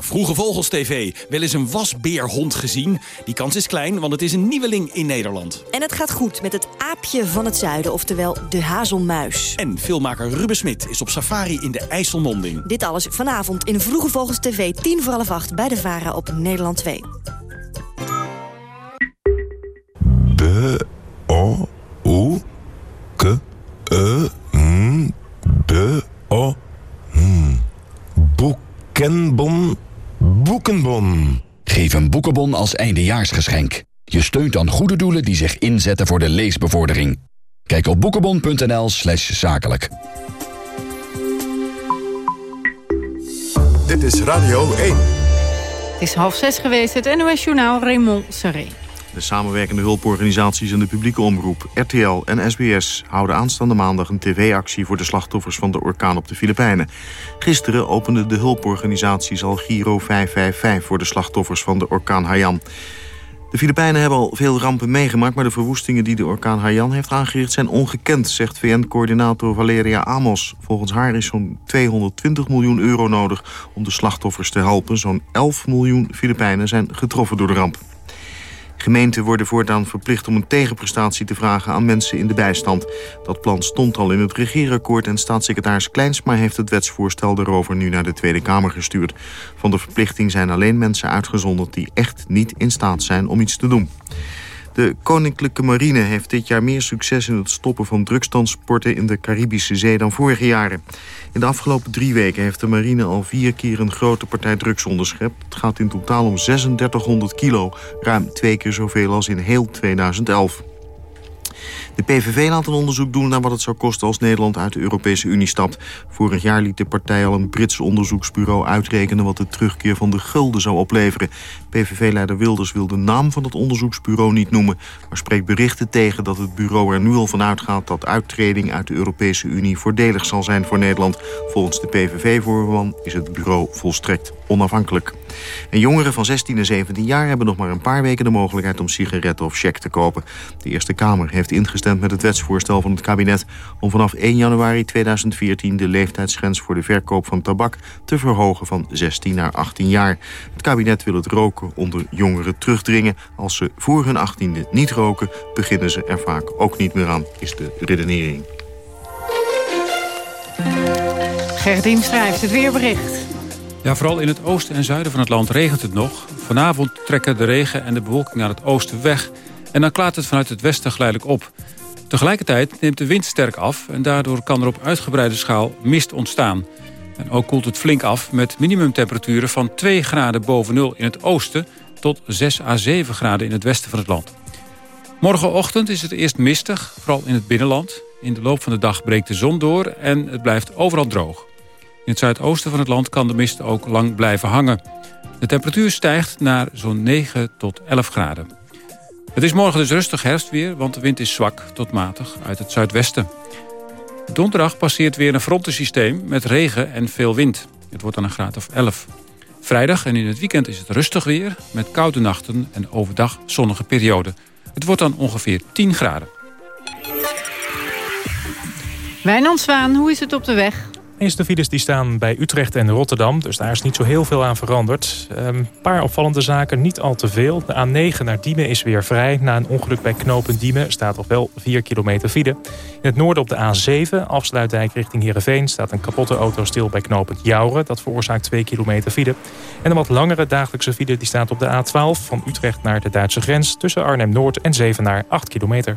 Vroege Vogels TV. Wel eens een wasbeerhond gezien? Die kans is klein, want het is een nieuweling in Nederland. En het gaat goed met het aapje van het zuiden, oftewel de hazelmuis. En filmmaker Ruben Smit is op safari in de IJsselmonding. Dit alles vanavond in Vroege Vogels TV, 10 voor half 8 bij de VARA op Nederland 2. B, O, U, K, E, N, B, O, N. Boekenbon, boekenbon. Geef een boekenbon als eindejaarsgeschenk. Je steunt dan goede doelen die zich inzetten voor de leesbevordering. Kijk op boekenbon.nl slash zakelijk. Dit is Radio 1. Het is half zes geweest, het NOS Journaal Raymond Serré. De samenwerkende hulporganisaties en de publieke omroep, RTL en SBS... houden aanstaande maandag een tv-actie voor de slachtoffers van de orkaan op de Filipijnen. Gisteren opende de hulporganisaties al Giro 555 voor de slachtoffers van de orkaan Haiyan. De Filipijnen hebben al veel rampen meegemaakt... maar de verwoestingen die de orkaan Haiyan heeft aangericht zijn ongekend... zegt VN-coördinator Valeria Amos. Volgens haar is zo'n 220 miljoen euro nodig om de slachtoffers te helpen. Zo'n 11 miljoen Filipijnen zijn getroffen door de ramp. Gemeenten worden voortaan verplicht om een tegenprestatie te vragen aan mensen in de bijstand. Dat plan stond al in het regeerakkoord en staatssecretaris Kleinsma heeft het wetsvoorstel daarover nu naar de Tweede Kamer gestuurd. Van de verplichting zijn alleen mensen uitgezonderd die echt niet in staat zijn om iets te doen. De Koninklijke Marine heeft dit jaar meer succes in het stoppen van drugstransporten in de Caribische Zee dan vorige jaren. In de afgelopen drie weken heeft de marine al vier keer een grote partij drugs onderschept. Het gaat in totaal om 3600 kilo, ruim twee keer zoveel als in heel 2011. De PVV laat een onderzoek doen naar wat het zou kosten als Nederland uit de Europese Unie stapt. Vorig jaar liet de partij al een Brits onderzoeksbureau uitrekenen wat de terugkeer van de gulden zou opleveren. PVV-leider Wilders wil de naam van het onderzoeksbureau niet noemen, maar spreekt berichten tegen dat het bureau er nu al van uitgaat dat uittreding uit de Europese Unie voordelig zal zijn voor Nederland. Volgens de PVV-voorman is het bureau volstrekt onafhankelijk. En jongeren van 16 en 17 jaar hebben nog maar een paar weken de mogelijkheid om sigaretten of check te kopen. De Eerste Kamer heeft ingestemd met het wetsvoorstel van het kabinet om vanaf 1 januari 2014 de leeftijdsgrens voor de verkoop van tabak te verhogen van 16 naar 18 jaar. Het kabinet wil het roken onder jongeren terugdringen. Als ze voor hun 18e niet roken, beginnen ze er vaak ook niet meer aan, is de redenering. Gerdien schrijft het weerbericht. Ja, vooral in het oosten en zuiden van het land regent het nog. Vanavond trekken de regen en de bewolking naar het oosten weg. En dan klaart het vanuit het westen geleidelijk op. Tegelijkertijd neemt de wind sterk af... en daardoor kan er op uitgebreide schaal mist ontstaan. En ook koelt het flink af met minimumtemperaturen van 2 graden boven nul in het oosten... tot 6 à 7 graden in het westen van het land. Morgenochtend is het eerst mistig, vooral in het binnenland. In de loop van de dag breekt de zon door en het blijft overal droog. In het zuidoosten van het land kan de mist ook lang blijven hangen. De temperatuur stijgt naar zo'n 9 tot 11 graden. Het is morgen dus rustig herfstweer, want de wind is zwak tot matig uit het zuidwesten. Donderdag passeert weer een frontensysteem met regen en veel wind. Het wordt dan een graad of 11. Vrijdag en in het weekend is het rustig weer... met koude nachten en overdag zonnige perioden. Het wordt dan ongeveer 10 graden. Wijnand Zwaan, hoe is het op de weg? Meeste files die staan bij Utrecht en Rotterdam, dus daar is niet zo heel veel aan veranderd. Een ehm, paar opvallende zaken, niet al te veel. De A9 naar Diemen is weer vrij. Na een ongeluk bij knopen Diemen staat nog wel 4 kilometer file. In het noorden op de A7, afsluitdijk richting Heerenveen... staat een kapotte auto stil bij knooppunt Jouren. Dat veroorzaakt 2 kilometer file. En een wat langere dagelijkse file die staat op de A12... van Utrecht naar de Duitse grens tussen Arnhem-Noord en Zevenaar 8 kilometer.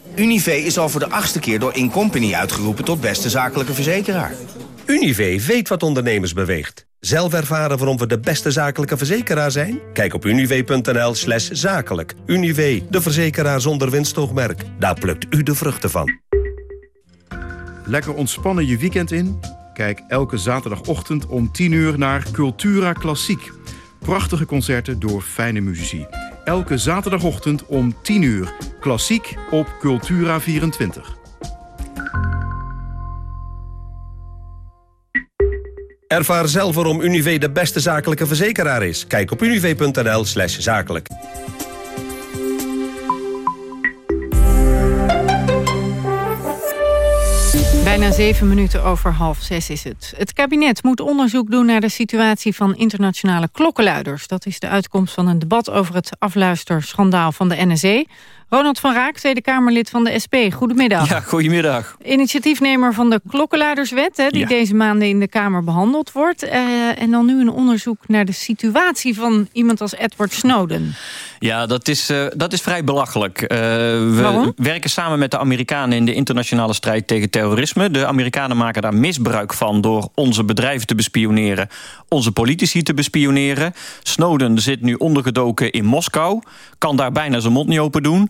Univé is al voor de achtste keer door Incompany uitgeroepen tot beste zakelijke verzekeraar. Univé weet wat ondernemers beweegt. Zelf ervaren waarom we de beste zakelijke verzekeraar zijn? Kijk op univé.nl slash zakelijk. Univé, de verzekeraar zonder winstoogmerk. Daar plukt u de vruchten van. Lekker ontspannen je weekend in? Kijk elke zaterdagochtend om 10 uur naar Cultura Klassiek. Prachtige concerten door fijne muzici. Elke zaterdagochtend om 10 uur. Klassiek op Cultura 24. Ervaar zelf waarom Univé de beste zakelijke verzekeraar is. Kijk op univé.nl slash zakelijk. Bijna zeven minuten over half zes is het. Het kabinet moet onderzoek doen naar de situatie van internationale klokkenluiders. Dat is de uitkomst van een debat over het afluisterschandaal van de NSE. Ronald van Raak, Tweede Kamerlid van de SP. Goedemiddag. Ja, goedemiddag. Initiatiefnemer van de klokkenluiderswet... Hè, die deze maanden in de Kamer behandeld wordt. Uh, en dan nu een onderzoek naar de situatie van iemand als Edward Snowden. Ja, dat is, uh, dat is vrij belachelijk. Uh, we Waarom? werken samen met de Amerikanen in de internationale strijd tegen terrorisme. De Amerikanen maken daar misbruik van door onze bedrijven te bespioneren. Onze politici te bespioneren. Snowden zit nu ondergedoken in Moskou. Kan daar bijna zijn mond niet open doen.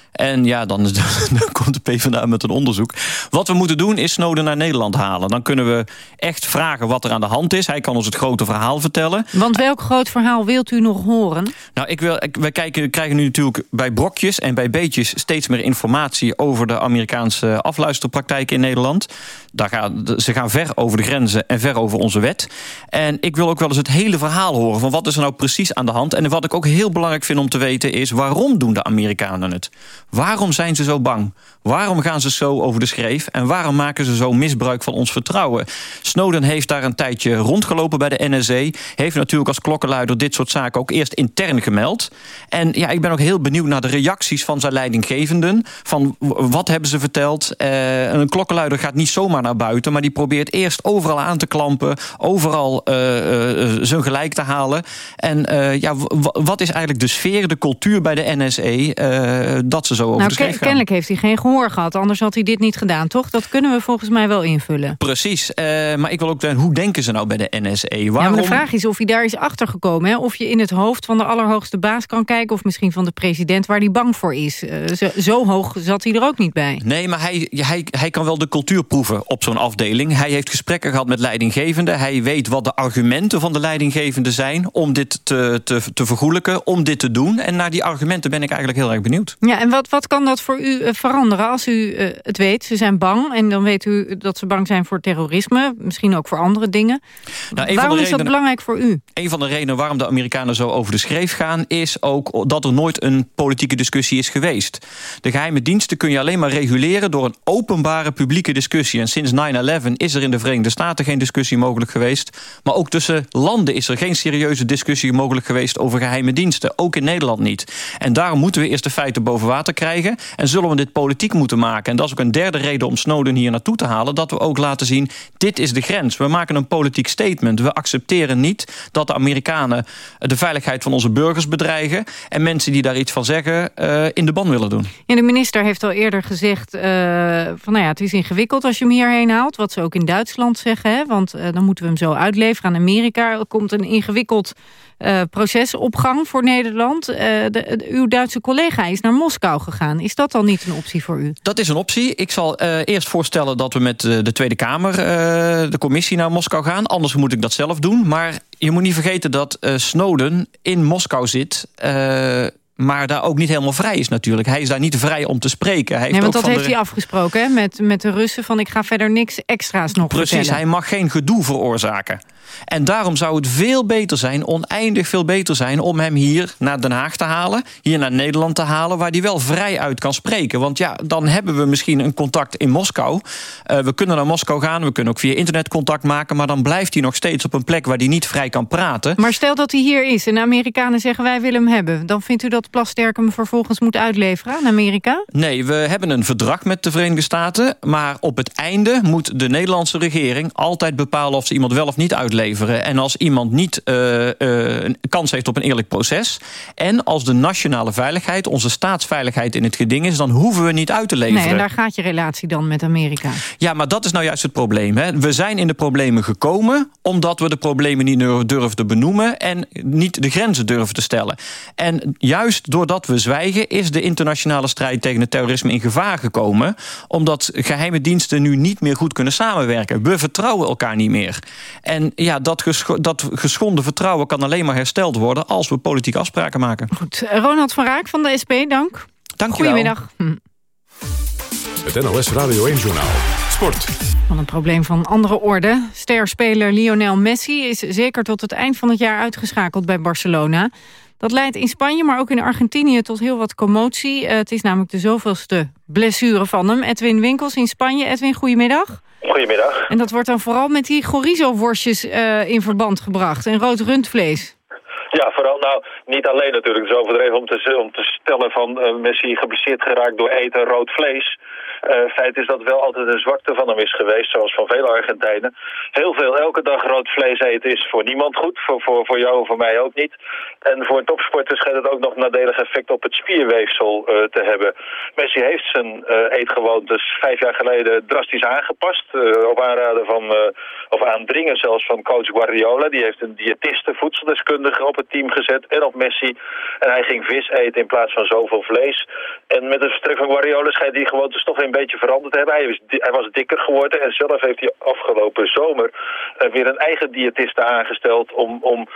En ja, dan, [LAUGHS] dan komt de PvdA met een onderzoek. Wat we moeten doen is Snowden naar Nederland halen. Dan kunnen we echt vragen wat er aan de hand is. Hij kan ons het grote verhaal vertellen. Want welk groot verhaal wilt u nog horen? Nou, ik wil, ik, wij kijken, krijgen nu natuurlijk bij brokjes en bij beetjes... steeds meer informatie over de Amerikaanse afluisterpraktijk in Nederland. Daar gaan, ze gaan ver over de grenzen en ver over onze wet. En ik wil ook wel eens het hele verhaal horen... van wat is er nou precies aan de hand. En wat ik ook heel belangrijk vind om te weten is... waarom doen de Amerikanen het? Waarom zijn ze zo bang? Waarom gaan ze zo over de schreef? En waarom maken ze zo misbruik van ons vertrouwen? Snowden heeft daar een tijdje rondgelopen bij de NSA. Heeft natuurlijk als klokkenluider dit soort zaken ook eerst intern gemeld. En ja, ik ben ook heel benieuwd naar de reacties van zijn leidinggevenden. Van wat hebben ze verteld? Uh, een klokkenluider gaat niet zomaar maar naar buiten... maar die probeert eerst overal aan te klampen... overal zijn gelijk te halen. En ja, wat is eigenlijk de sfeer, de cultuur bij de NSE... dat ze zo over nou, de schreef gaan? Kennelijk heeft hij geen gehoor gehad, anders had hij dit niet gedaan, toch? Dat kunnen we volgens mij wel invullen. Precies, maar ik wil ook weten, hoe denken ze nou bij de NSE? Waarom... Ja, de vraag is of hij daar is achtergekomen. Hè? Of je in het hoofd van de allerhoogste baas kan kijken... of misschien van de president waar hij bang voor is. Uh, zo, zo, hoog zat hij er ook niet bij. Nee, maar hij, hij, hij kan wel de cultuur proeven op zo'n afdeling. Hij heeft gesprekken gehad met leidinggevenden. Hij weet wat de argumenten van de leidinggevenden zijn... om dit te, te, te vergoelijken, om dit te doen. En naar die argumenten ben ik eigenlijk heel erg benieuwd. Ja, en wat, wat kan dat voor u uh, veranderen als u uh, het weet? Ze zijn bang en dan weet u dat ze bang zijn voor terrorisme. Misschien ook voor andere dingen. Nou, Waarom is dat belangrijk voor u? Een van de redenen waarom de Amerikanen zo over de schreef gaan... is ook dat er nooit een politieke discussie is geweest. De geheime diensten kun je alleen maar reguleren... door een openbare publieke discussie. En sinds 9-11 is er in de Verenigde Staten geen discussie mogelijk geweest. Maar ook tussen landen is er geen serieuze discussie mogelijk geweest... over geheime diensten. Ook in Nederland niet. En daarom moeten we eerst de feiten boven water krijgen... en zullen we dit politiek moeten maken. En dat is ook een derde reden om Snowden hier naartoe te halen... dat we ook laten zien, dit is de grens. We maken een politiek statement. We accepteren niet dat de Amerikanen de veiligheid van onze burgers bedreigen... en mensen die daar iets van zeggen uh, in de ban willen doen. Ja, de minister heeft al eerder gezegd... Uh, van nou ja, het is ingewikkeld als je hem hierheen haalt. Wat ze ook in Duitsland zeggen. Hè, want uh, dan moeten we hem zo uitleveren aan Amerika. Er komt een ingewikkeld uh, procesopgang voor Nederland. Uh, de, de, uw Duitse collega is naar Moskou gegaan. Is dat dan niet een optie voor u? Dat is een optie. Ik zal uh, eerst voorstellen dat we met de Tweede Kamer... de commissie naar Moskou gaan. Anders moet ik dat zelf doen. Maar je moet niet vergeten dat Snowden in Moskou zit maar daar ook niet helemaal vrij is natuurlijk. Hij is daar niet vrij om te spreken. Hij nee, want dat heeft hij afgesproken hè? Met, met de Russen... van ik ga verder niks extra's nog Precies, vertellen. hij mag geen gedoe veroorzaken. En daarom zou het veel beter zijn, oneindig veel beter zijn... om hem hier naar Den Haag te halen, hier naar Nederland te halen... waar hij wel vrij uit kan spreken. Want ja, dan hebben we misschien een contact in Moskou. Uh, we kunnen naar Moskou gaan, we kunnen ook via internet contact maken... maar dan blijft hij nog steeds op een plek waar hij niet vrij kan praten. Maar stel dat hij hier is en de Amerikanen zeggen wij willen hem hebben... dan vindt u dat Plasterk hem vervolgens moet uitleveren aan Amerika? Nee, we hebben een verdrag met de Verenigde Staten... maar op het einde moet de Nederlandse regering altijd bepalen... of ze iemand wel of niet uitleveren leveren. En als iemand niet uh, uh, een kans heeft op een eerlijk proces... en als de nationale veiligheid, onze staatsveiligheid in het geding is... dan hoeven we niet uit te leveren. Nee, en daar gaat je relatie dan met Amerika. Ja, maar dat is nou juist het probleem. Hè. We zijn in de problemen gekomen... omdat we de problemen niet durven te benoemen... en niet de grenzen durven te stellen. En juist doordat we zwijgen... is de internationale strijd tegen het terrorisme in gevaar gekomen... omdat geheime diensten nu niet meer goed kunnen samenwerken. We vertrouwen elkaar niet meer. En ja, dat, gescho dat geschonden vertrouwen kan alleen maar hersteld worden... als we politieke afspraken maken. Goed. Ronald van Raak van de SP, dank. Dank je Goedemiddag. Hm. Het NOS Radio 1-journaal. Sport. Van een probleem van andere orde. Sterspeler Lionel Messi is zeker tot het eind van het jaar uitgeschakeld bij Barcelona. Dat leidt in Spanje, maar ook in Argentinië tot heel wat commotie. Uh, het is namelijk de zoveelste blessure van hem. Edwin Winkels in Spanje. Edwin, goedemiddag. Goedemiddag. En dat wordt dan vooral met die chorizo-worstjes uh, in verband gebracht. En rood rundvlees. Ja, vooral nou niet alleen natuurlijk. Het is overdreven om te, om te stellen van uh, Messi geblesseerd geraakt door eten rood vlees. Uh, feit is dat wel altijd een zwakte van hem is geweest, zoals van vele Argentijnen. Heel veel, elke dag rood vlees eten is voor niemand goed. Voor, voor, voor jou en voor mij ook niet. En voor een topsporter schijnt het ook nog nadelig effect op het spierweefsel uh, te hebben. Messi heeft zijn uh, eetgewoontes vijf jaar geleden drastisch aangepast. op aanraden van, of aandringen zelfs van coach Guardiola. Die heeft een diëtiste, voedseldeskundige op het team gezet en op Messi. En hij ging vis eten in plaats van zoveel vlees. En met het vertrek van Guardiola schijnt die gewoontes toch een beetje veranderd te hebben. Hij was, hij was dikker geworden en zelf heeft hij afgelopen zomer weer een eigen diëtiste aangesteld om, om,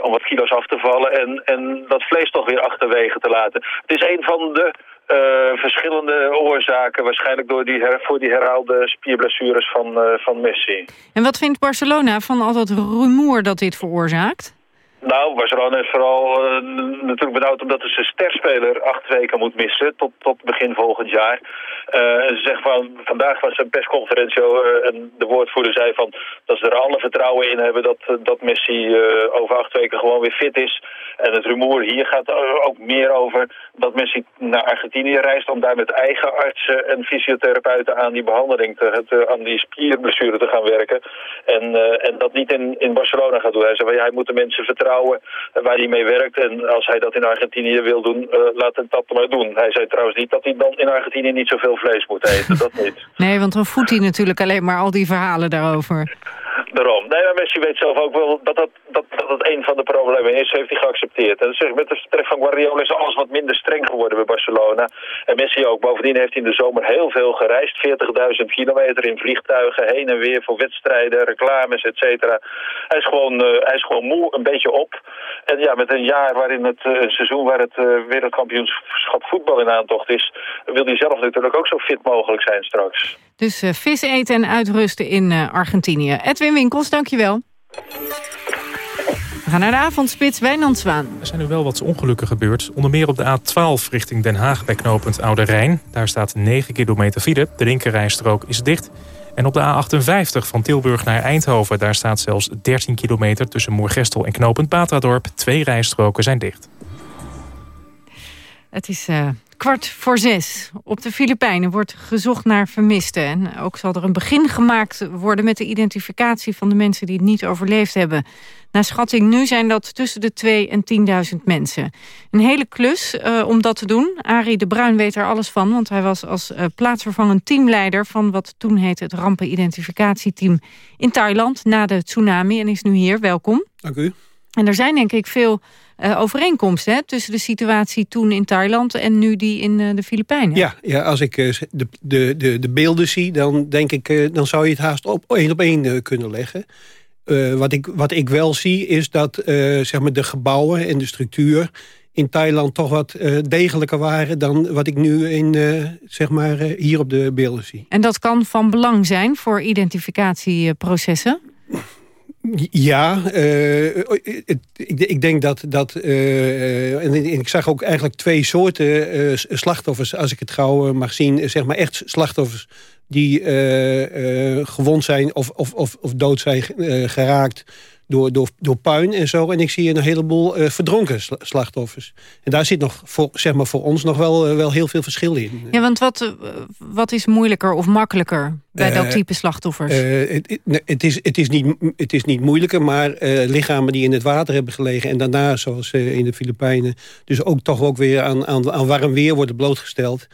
om wat kilo's af te vallen en, en dat vlees toch weer achterwege te laten. Het is een van de uh, verschillende oorzaken, waarschijnlijk door die her, voor die herhaalde spierblessures van, uh, van Messi. En wat vindt Barcelona van al dat rumoer dat dit veroorzaakt? Nou, Barcelona is vooral uh, natuurlijk benauwd omdat ze sterspeler acht weken moet missen tot, tot begin volgend jaar. Uh, en ze zeggen van, vandaag was een persconferentie uh, en de woordvoerder zei van dat ze er alle vertrouwen in hebben dat, dat Messi over acht weken gewoon weer fit is. En het rumoer hier gaat ook meer over dat Messi naar Argentinië reist om daar met eigen artsen en fysiotherapeuten aan die behandeling, te, aan die spierblessure te gaan werken. En, en dat niet in, in Barcelona gaat doen. Hij zei hij moet de mensen vertrouwen waar hij mee werkt. En als hij dat in Argentinië wil doen, laat hem dat maar doen. Hij zei trouwens niet dat hij dan in Argentinië niet zoveel vlees moet eten. Dat niet. Nee, want dan voedt hij natuurlijk alleen maar al die verhalen daarover. Daarom. Nee, maar Messi weet zelf ook wel dat dat, dat, dat het een van de problemen is. Heeft hij geaccepteerd. En zeg, met de vertrek van Guardiola is alles wat minder streng geworden bij Barcelona. En Messi ook. Bovendien heeft hij in de zomer heel veel gereisd. 40.000 kilometer in vliegtuigen, heen en weer voor wedstrijden, reclames, et cetera. Hij is gewoon, uh, hij is gewoon moe, een beetje op. En ja, met een jaar waarin het uh, een seizoen waar het uh, wereldkampioenschap voetbal in aantocht is, wil hij zelf natuurlijk ook zo fit mogelijk zijn straks. Dus uh, vis eten en uitrusten in Argentinië. Edwin Winkels, dankjewel. We gaan naar de avondspits Wijnand Zwaan. Er zijn nu wel wat ongelukken gebeurd. Onder meer op de A12 richting Den Haag bij knooppunt Oude Rijn. Daar staat 9 kilometer file. De linkerrijstrook is dicht. En op de A58 van Tilburg naar Eindhoven... daar staat zelfs 13 kilometer tussen Moergestel en knooppunt Batadorp. Twee rijstroken zijn dicht. Het is uh, kwart voor zes. Op de Filipijnen wordt gezocht naar vermisten. En ook zal er een begin gemaakt worden met de identificatie van de mensen die het niet overleefd hebben. Naar schatting nu zijn dat tussen de 2 en 10.000 mensen. Een hele klus uh, om dat te doen. Arie de Bruin weet er alles van, want hij was als uh, plaatsvervangend teamleider... van wat toen heette het rampenidentificatieteam in Thailand... na de tsunami en is nu hier. Welkom. Dank u. En er zijn denk ik veel uh, overeenkomsten hè, tussen de situatie toen in Thailand en nu die in uh, de Filipijnen. Ja, ja als ik uh, de, de, de, de beelden zie, dan denk ik, dan zou je het haast op één op één kunnen leggen. wat, ik, wat ik wel zie is dat zeg maar de gebouwen en de structuur in Thailand toch wat degelijker waren dan wat ik nu in, zeg maar, hier op de beelden zie. En dat kan van belang zijn voor identificatieprocessen? Ja, het, ik, ik, denk dat... dat uh, en ik zag ook eigenlijk twee soorten uh, slachtoffers... als ik het gauw mag zien, zeg maar echt slachtoffers... die gewond zijn of, of, of, of dood zijn geraakt door, door, door puin en zo. En ik zie een heleboel uh, verdronken slachtoffers. En daar zit nog voor, zeg maar voor ons nog wel, uh, wel heel veel verschil in. Ja, want wat, uh, wat is moeilijker of makkelijker bij dat type slachtoffers? Het, het, is, het, is niet, het is niet moeilijker, maar lichamen die in het water hebben gelegen... en daarna, zoals in de Filipijnen... dus ook toch ook weer aan, aan, aan warm weer worden blootgesteld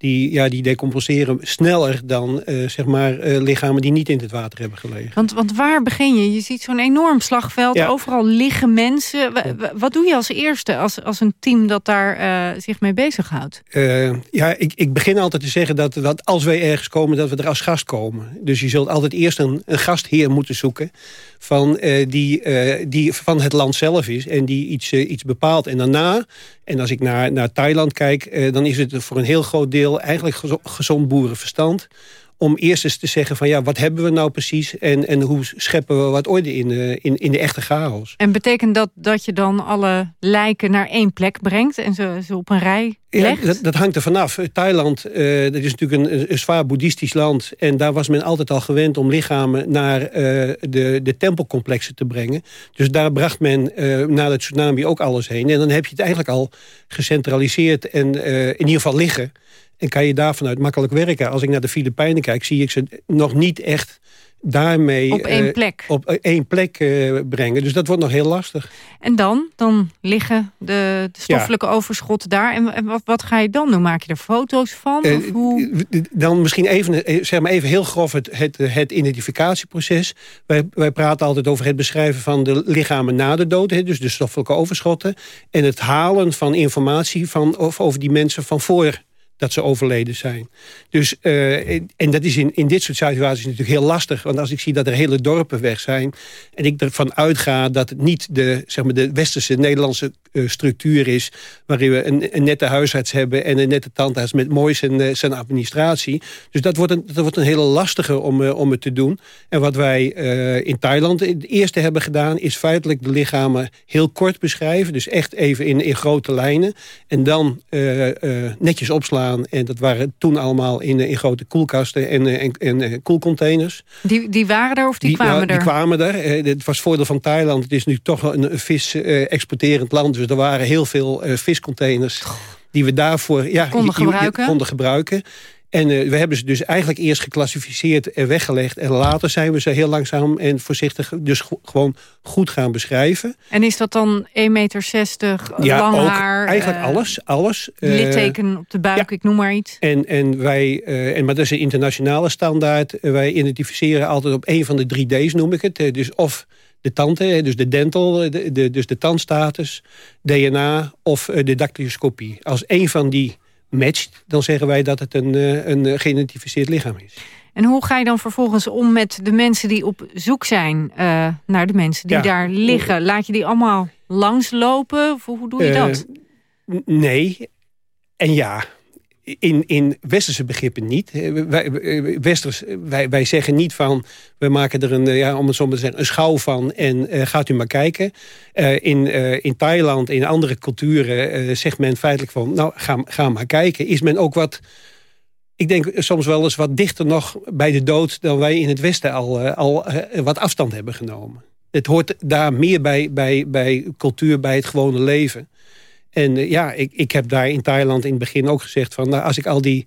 die, ja, die decomposeren sneller dan uh, zeg maar, uh, lichamen die niet in het water hebben gelegen. Want, want waar begin je? Je ziet zo'n enorm slagveld, ja. overal liggen mensen. W wat doe je als eerste als, als een team dat daar uh, zich mee bezighoudt? ja, ik, ik begin altijd te zeggen dat, dat als wij ergens komen, dat we er als gast komen. Dus je zult altijd eerst een, een gastheer moeten zoeken van, die, die van het land zelf is en die iets, iets bepaalt. En daarna, en als ik naar, naar Thailand kijk... dan is het voor een heel groot deel eigenlijk gezond boerenverstand om eerst eens te zeggen van ja, wat hebben we nou precies... en, en hoe scheppen we wat orde in, uh, in, in de echte chaos. En betekent dat dat je dan alle lijken naar één plek brengt... en ze, ze op een rij legt? Ja, dat, dat hangt er vanaf. Thailand, uh, dat is natuurlijk een, een, zwaar boeddhistisch land... en daar was men altijd al gewend om lichamen naar uh, de, de tempelcomplexen te brengen. Dus daar bracht men na de tsunami ook alles heen. En dan heb je het eigenlijk al gecentraliseerd en in ieder geval liggen... En kan je daar vanuit makkelijk werken. Als ik naar de Filipijnen kijk, zie ik ze nog niet echt daarmee... Op één plek. Uh, op één plek uh, brengen. Dus dat wordt nog heel lastig. En dan? Dan liggen de, de stoffelijke ja. overschotten daar. En, en wat, wat, ga je dan doen? Maak je er foto's van? Uh, of hoe? Dan misschien even, zeg maar even heel grof het, het, het identificatieproces. Wij, wij praten altijd over het beschrijven van de lichamen na de dood. Hè, dus de stoffelijke overschotten. En het halen van informatie van, over die mensen van voor dat ze overleden zijn. Dus, uh, en dat is in, in dit soort situaties natuurlijk heel lastig. Want als ik zie dat er hele dorpen weg zijn... en ik ervan uitga dat het niet de, zeg maar, de westerse Nederlandse structuur is... waarin we een, een, nette huisarts hebben en een nette tandarts... met mooi zijn, zijn administratie. Dus dat wordt een, dat wordt een hele lastige om, om het te doen. En wat wij in Thailand het eerste hebben gedaan... is feitelijk de lichamen heel kort beschrijven. Dus echt even in, in grote lijnen. En dan netjes opslaan. En dat waren toen allemaal in, in grote koelkasten en, en, en koelcontainers. Die, die waren er of die, kwamen er? Die kwamen er. het was voordeel van Thailand. Het is nu toch een, vis-exporterend land. Dus er waren heel veel viscontainers die we daarvoor ja, konden, gebruiken. konden gebruiken. En we hebben ze dus eigenlijk eerst geclassificeerd en weggelegd. En later zijn we ze heel langzaam en voorzichtig dus gewoon goed gaan beschrijven. En is dat dan 1,60 meter, ja, lang ook, haar? Eigenlijk alles. alles. Litteken op de buik, ik noem maar iets. En, en wij, en, maar dat is een internationale standaard. wij identificeren altijd op een van de 3D's noem ik het. dus of de tanden, dus de dental, de, de, dus de tandstatus, DNA of de dactyloscopie. Als een van die matcht, dan zeggen wij dat het een, een geïdentificeerd lichaam is. En hoe ga je dan vervolgens om met de mensen die op zoek zijn uh, naar de mensen die daar liggen? Laat je die allemaal langslopen? Of hoe doe je dat? Nee en ja in, in westerse begrippen niet. Wij, westers, wij, wij zeggen niet van... we maken er een, ja, om het te zeggen, een schouw van... en gaat u maar kijken. In, in Thailand, in andere culturen... zegt men feitelijk van, nou, ga, ga maar kijken. Is men ook wat... Ik denk soms wel eens wat dichter nog bij de dood... dan wij in het Westen al, al wat afstand hebben genomen. Het hoort daar meer bij, bij, bij cultuur, bij het gewone leven... En uh, ja, ik, ik heb daar in Thailand in het begin ook gezegd... van nou, als ik al die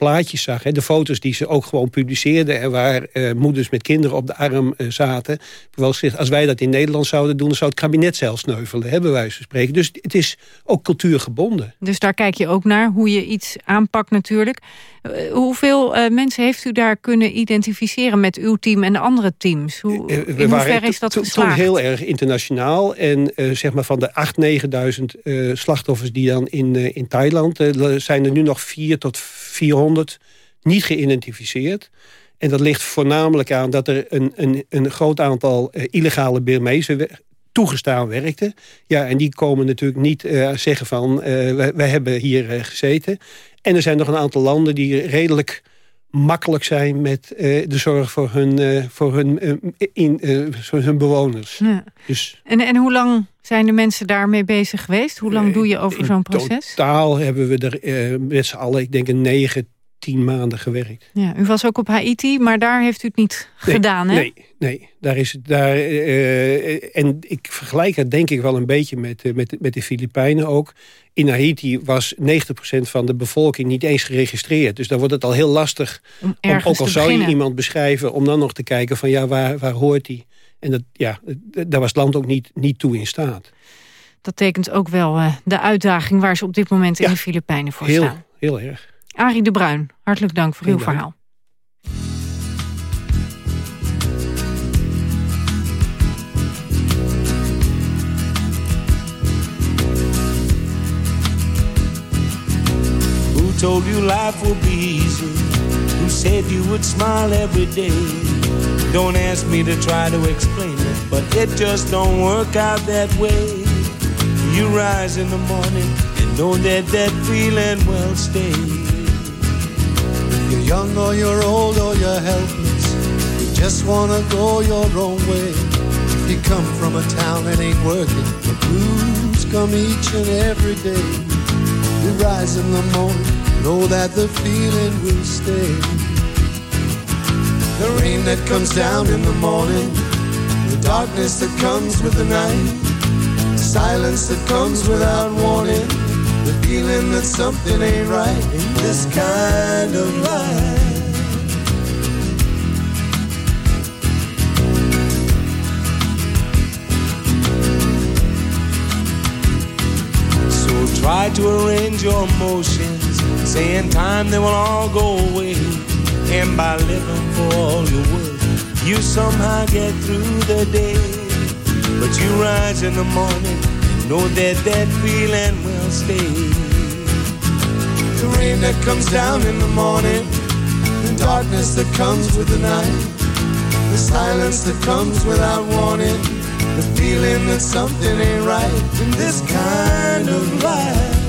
plaatjes zag, hè, de foto's die ze ook gewoon publiceerden... en waar uh, moeders met kinderen op de arm uh, zaten... wel gezegd, als wij dat in Nederland zouden doen... dan zou het kabinet zelfs sneuvelen, hebben wij van spreken. Dus het is ook cultuurgebonden. Dus daar kijk je ook naar, hoe je iets aanpakt natuurlijk. Uh, hoeveel mensen heeft u daar kunnen identificeren... met uw team en de andere teams? Hoe, in hoeverre is dat geslaagd? Toen heel erg internationaal. En zeg maar van de 8.000, 9.000 slachtoffers die dan in, in Thailand... zijn er nu nog 4 tot 400 niet geïdentificeerd. En dat ligt voornamelijk aan dat er een, een, een groot aantal uh, illegale Birmezen toegestaan werkten. Ja, en die komen natuurlijk niet uh, zeggen van... Uh, wij, wij, hebben hier gezeten. En er zijn nog een aantal landen die redelijk makkelijk zijn met de zorg voor hun, voor hun, in, hun bewoners. Ja. Dus, en, en hoe lang zijn de mensen daarmee bezig geweest? Hoe lang doe je over zo'n proces? totaal hebben we er met z'n allen, ik denk een negen, tien maanden gewerkt. Ja, u was ook op Haiti, maar daar heeft u het niet nee, gedaan, hè? Nee, nee. Daar is het, daar, uh, en ik vergelijk het denk ik wel een beetje met, met, met de Filipijnen ook. In Haiti was 90% van de bevolking niet eens geregistreerd. Dus dan wordt het al heel lastig, om, om ook al zou je iemand beschrijven... om dan nog te kijken van ja, waar, waar hoort hij? En dat, ja, daar was het land ook niet, niet toe in staat. Dat tekent ook wel uh, de uitdaging waar ze op dit moment ja, in de Filipijnen voor heel, staan. Heel erg. Arie de Bruin, hartelijk dank voor uw dank. verhaal. Who told you life would be easy? Who said you would smile every day? Don't ask me to try to explain it, but it just don't work out that way. You rise in the morning and know that that feeling will stay. Young or you're old or you're helpless. You just wanna go your own way. If you come from a town that ain't working, the blues come each and every day. You rise in the morning, know that the feeling will stay. The rain that comes down in the morning, the darkness that comes with the night, silence that comes without warning the feeling that something ain't right in this kind of life. So try to arrange your emotions, say in time they will all go away. And by living for all your worth, you somehow get through the day. But you rise in the morning know that that feeling will stay. The rain that comes down in the morning, the darkness that comes with the night, the silence that comes without warning, The feeling that something ain't right in this kind of life.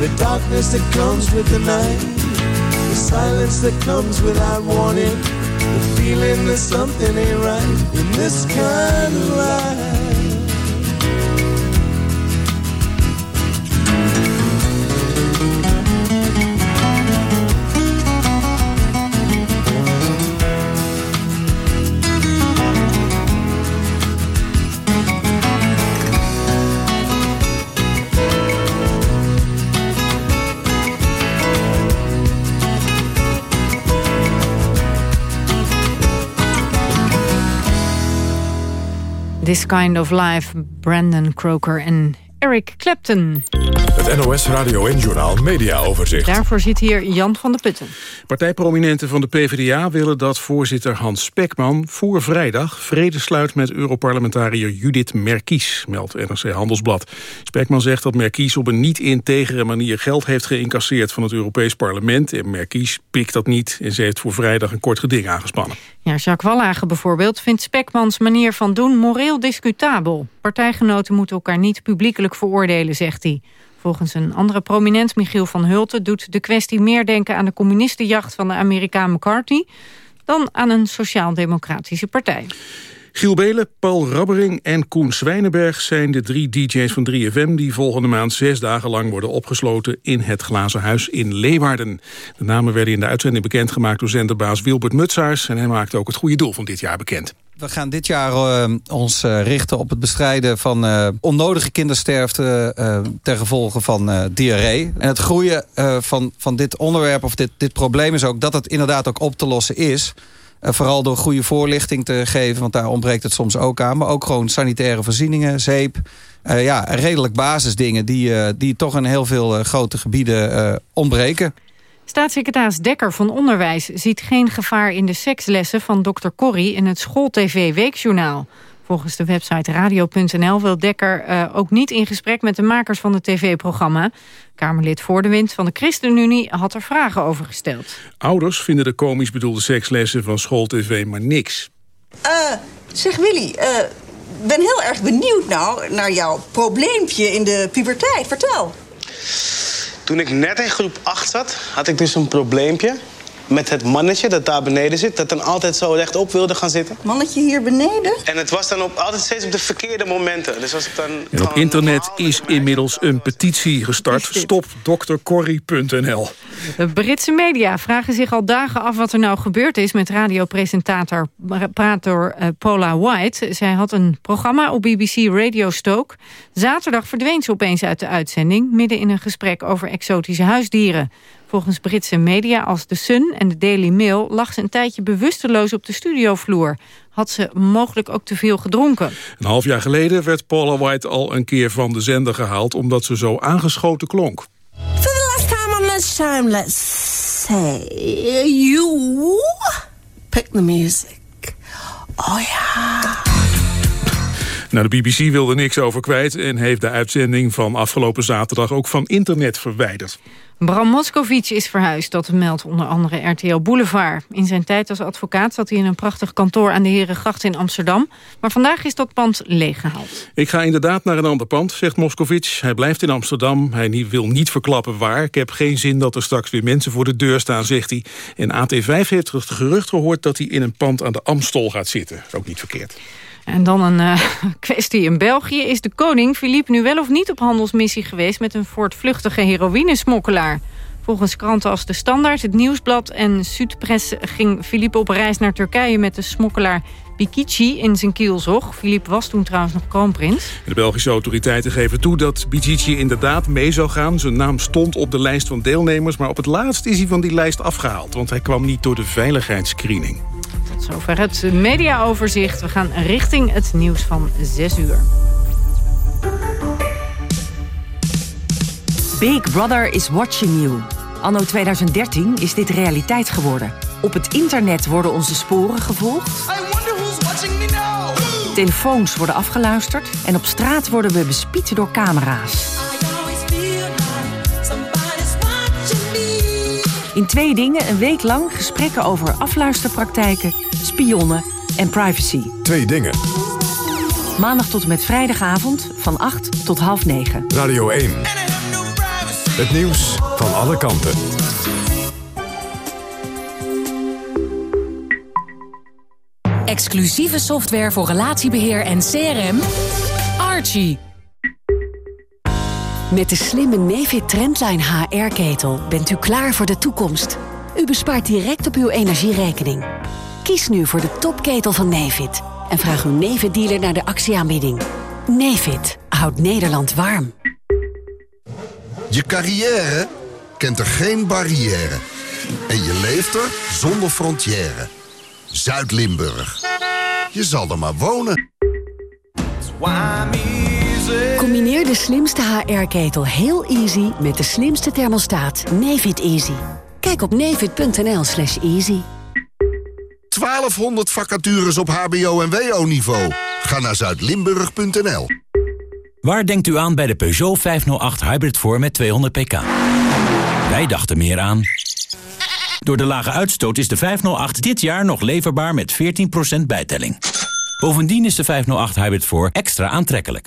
The darkness that comes with the night, the silence that comes without warning, the feeling that something ain't right in this kind of life. This Kind of Life, Brandon Croker en Eric Clapton. Het NOS Radio en Journal Media Overzicht. Daarvoor zit hier Jan van der Putten. Partijprominenten van de PvdA willen dat voorzitter Hans Spekman voor vrijdag vrede sluit met Europarlementariër Judith Merkies, meldt NRC Handelsblad. Spekman zegt dat Merkies op een niet integere manier geld heeft geïncasseerd van het Europees Parlement en Merkies pikt dat niet en ze heeft voor vrijdag een kort geding aangespannen. Ja, Jacques Wallagen bijvoorbeeld vindt Spekmans manier van doen moreel discutabel. Partijgenoten moeten elkaar niet publiekelijk veroordelen, zegt hij. Volgens een andere prominent, Michiel van Hulten... doet de kwestie meer denken aan de communistenjacht van de Amerikaan McCarthy... dan aan een sociaal-democratische partij. Giel Belen, Paul Rabbering en Koen Zwijnenberg zijn de drie DJ's van 3FM... die volgende maand zes dagen lang worden opgesloten in het Glazen Huis in Leeuwarden. De namen werden in de uitzending bekendgemaakt door zenderbaas Wilbert Mutsaars... en hij maakte ook het goede doel van dit jaar bekend. We gaan dit jaar uh, ons uh, richten op het bestrijden van uh, onnodige kindersterfte ten gevolge van diarree. En het groeien van, van dit onderwerp of dit, dit probleem is ook dat het inderdaad ook op te lossen is. vooral door goede voorlichting te geven, want daar ontbreekt het soms ook aan. Maar ook gewoon sanitaire voorzieningen, zeep. ja, redelijk basisdingen die, die toch in heel veel grote gebieden ontbreken. Staatssecretaris Dekker van Onderwijs ziet geen gevaar in de sekslessen van dokter Corrie in het schooltv Weekjournaal. Volgens de website radio.nl wil Dekker uh, ook niet in gesprek met de makers van het tv-programma. Kamerlid Voor de Wind van de ChristenUnie had er vragen over gesteld. Ouders vinden de komisch bedoelde sekslessen van schooltv maar niks. Uh, zeg Willy, uh, ben heel erg benieuwd nou naar jouw probleempje in de puberteit. Vertel. Toen ik net in groep 8 zat, had ik dus een probleempje met het mannetje dat daar beneden zit... dat dan altijd zo rechtop wilde gaan zitten. Mannetje hier beneden? En het was dan op, altijd steeds op de verkeerde momenten. Dus als ik dan en op internet is inmiddels een petitie gestart. Stopdoktercorrie.nl De Britse media vragen zich al dagen af wat er nou gebeurd is... met radiopresentator prater, uh, Paula White. Zij had een programma op BBC Radio Stoke. Zaterdag verdween ze opeens uit de uitzending... midden in een gesprek over exotische huisdieren. Volgens Britse media als The Sun en de Daily Mail... lag ze een tijdje bewusteloos op de studiovloer. Had ze mogelijk ook te veel gedronken. Een half jaar geleden werd Paula White al een keer van de zender gehaald... omdat ze zo aangeschoten klonk. For the last time on this time, let's say... You pick the music. Oh ja... Nou, de BBC wilde niks over kwijt... en heeft de uitzending van afgelopen zaterdag ook van internet verwijderd. Bram Moskovic is verhuisd, dat meldt onder andere RTL Boulevard. In zijn tijd als advocaat zat hij in een prachtig kantoor aan de Herengracht in Amsterdam. Maar vandaag is dat pand leeggehaald. Ik ga inderdaad naar een ander pand, zegt Moskovic. Hij blijft in Amsterdam, hij wil niet verklappen waar. Ik heb geen zin dat er straks weer mensen voor de deur staan, zegt hij. En AT5 heeft het gerucht gehoord dat hij in een pand aan de Amstel gaat zitten. Ook niet verkeerd. En dan een uh, [LAUGHS] kwestie in België. Is de koning Philippe nu wel of niet op handelsmissie geweest... met een voortvluchtige heroïnesmokkelaar? Volgens kranten als De Standaard, Het Nieuwsblad en Südpress... ging Philippe op reis naar Turkije met de smokkelaar Bikici in zijn kielzog. Philippe was toen trouwens nog kroonprins. De Belgische autoriteiten geven toe dat Bikici inderdaad mee zou gaan. Zijn naam stond op de lijst van deelnemers... maar op het laatst is hij van die lijst afgehaald... want hij kwam niet door de veiligheidsscreening. Tot zover het mediaoverzicht. We gaan richting het nieuws van 6 uur. Big Brother is watching you. Anno 2013 is dit realiteit geworden. Op het internet worden onze sporen gevolgd. Telefoons worden afgeluisterd. En op straat worden we bespied door camera's. In twee dingen een week lang gesprekken over afluisterpraktijken, spionnen en privacy. Twee dingen. Maandag tot en met vrijdagavond van 8 tot half 9. Radio 1. Het nieuws van alle kanten. Exclusieve software voor relatiebeheer en CRM. Archie. Met de slimme Nefit Trendline HR-ketel bent u klaar voor de toekomst. U bespaart direct op uw energierekening. Kies nu voor de topketel van Nefit. En vraag uw Nefit-dealer naar de actieaanbieding. Nefit houdt Nederland warm. Je carrière kent er geen barrière. En je leeft er zonder frontière. Zuid-Limburg. Je zal er maar wonen. Combineer de slimste HR-ketel heel easy met de slimste thermostaat Nefit Easy. Kijk op nefit.nl slash easy. 1200 vacatures op hbo- en wo-niveau. Ga naar zuidlimburg.nl. Waar denkt u aan bij de Peugeot 508 Hybrid voor met 200 pk? Wij dachten meer aan... Door de lage uitstoot is de 508 dit jaar nog leverbaar met 14% bijtelling. Bovendien is de 508 Hybrid 4 extra aantrekkelijk.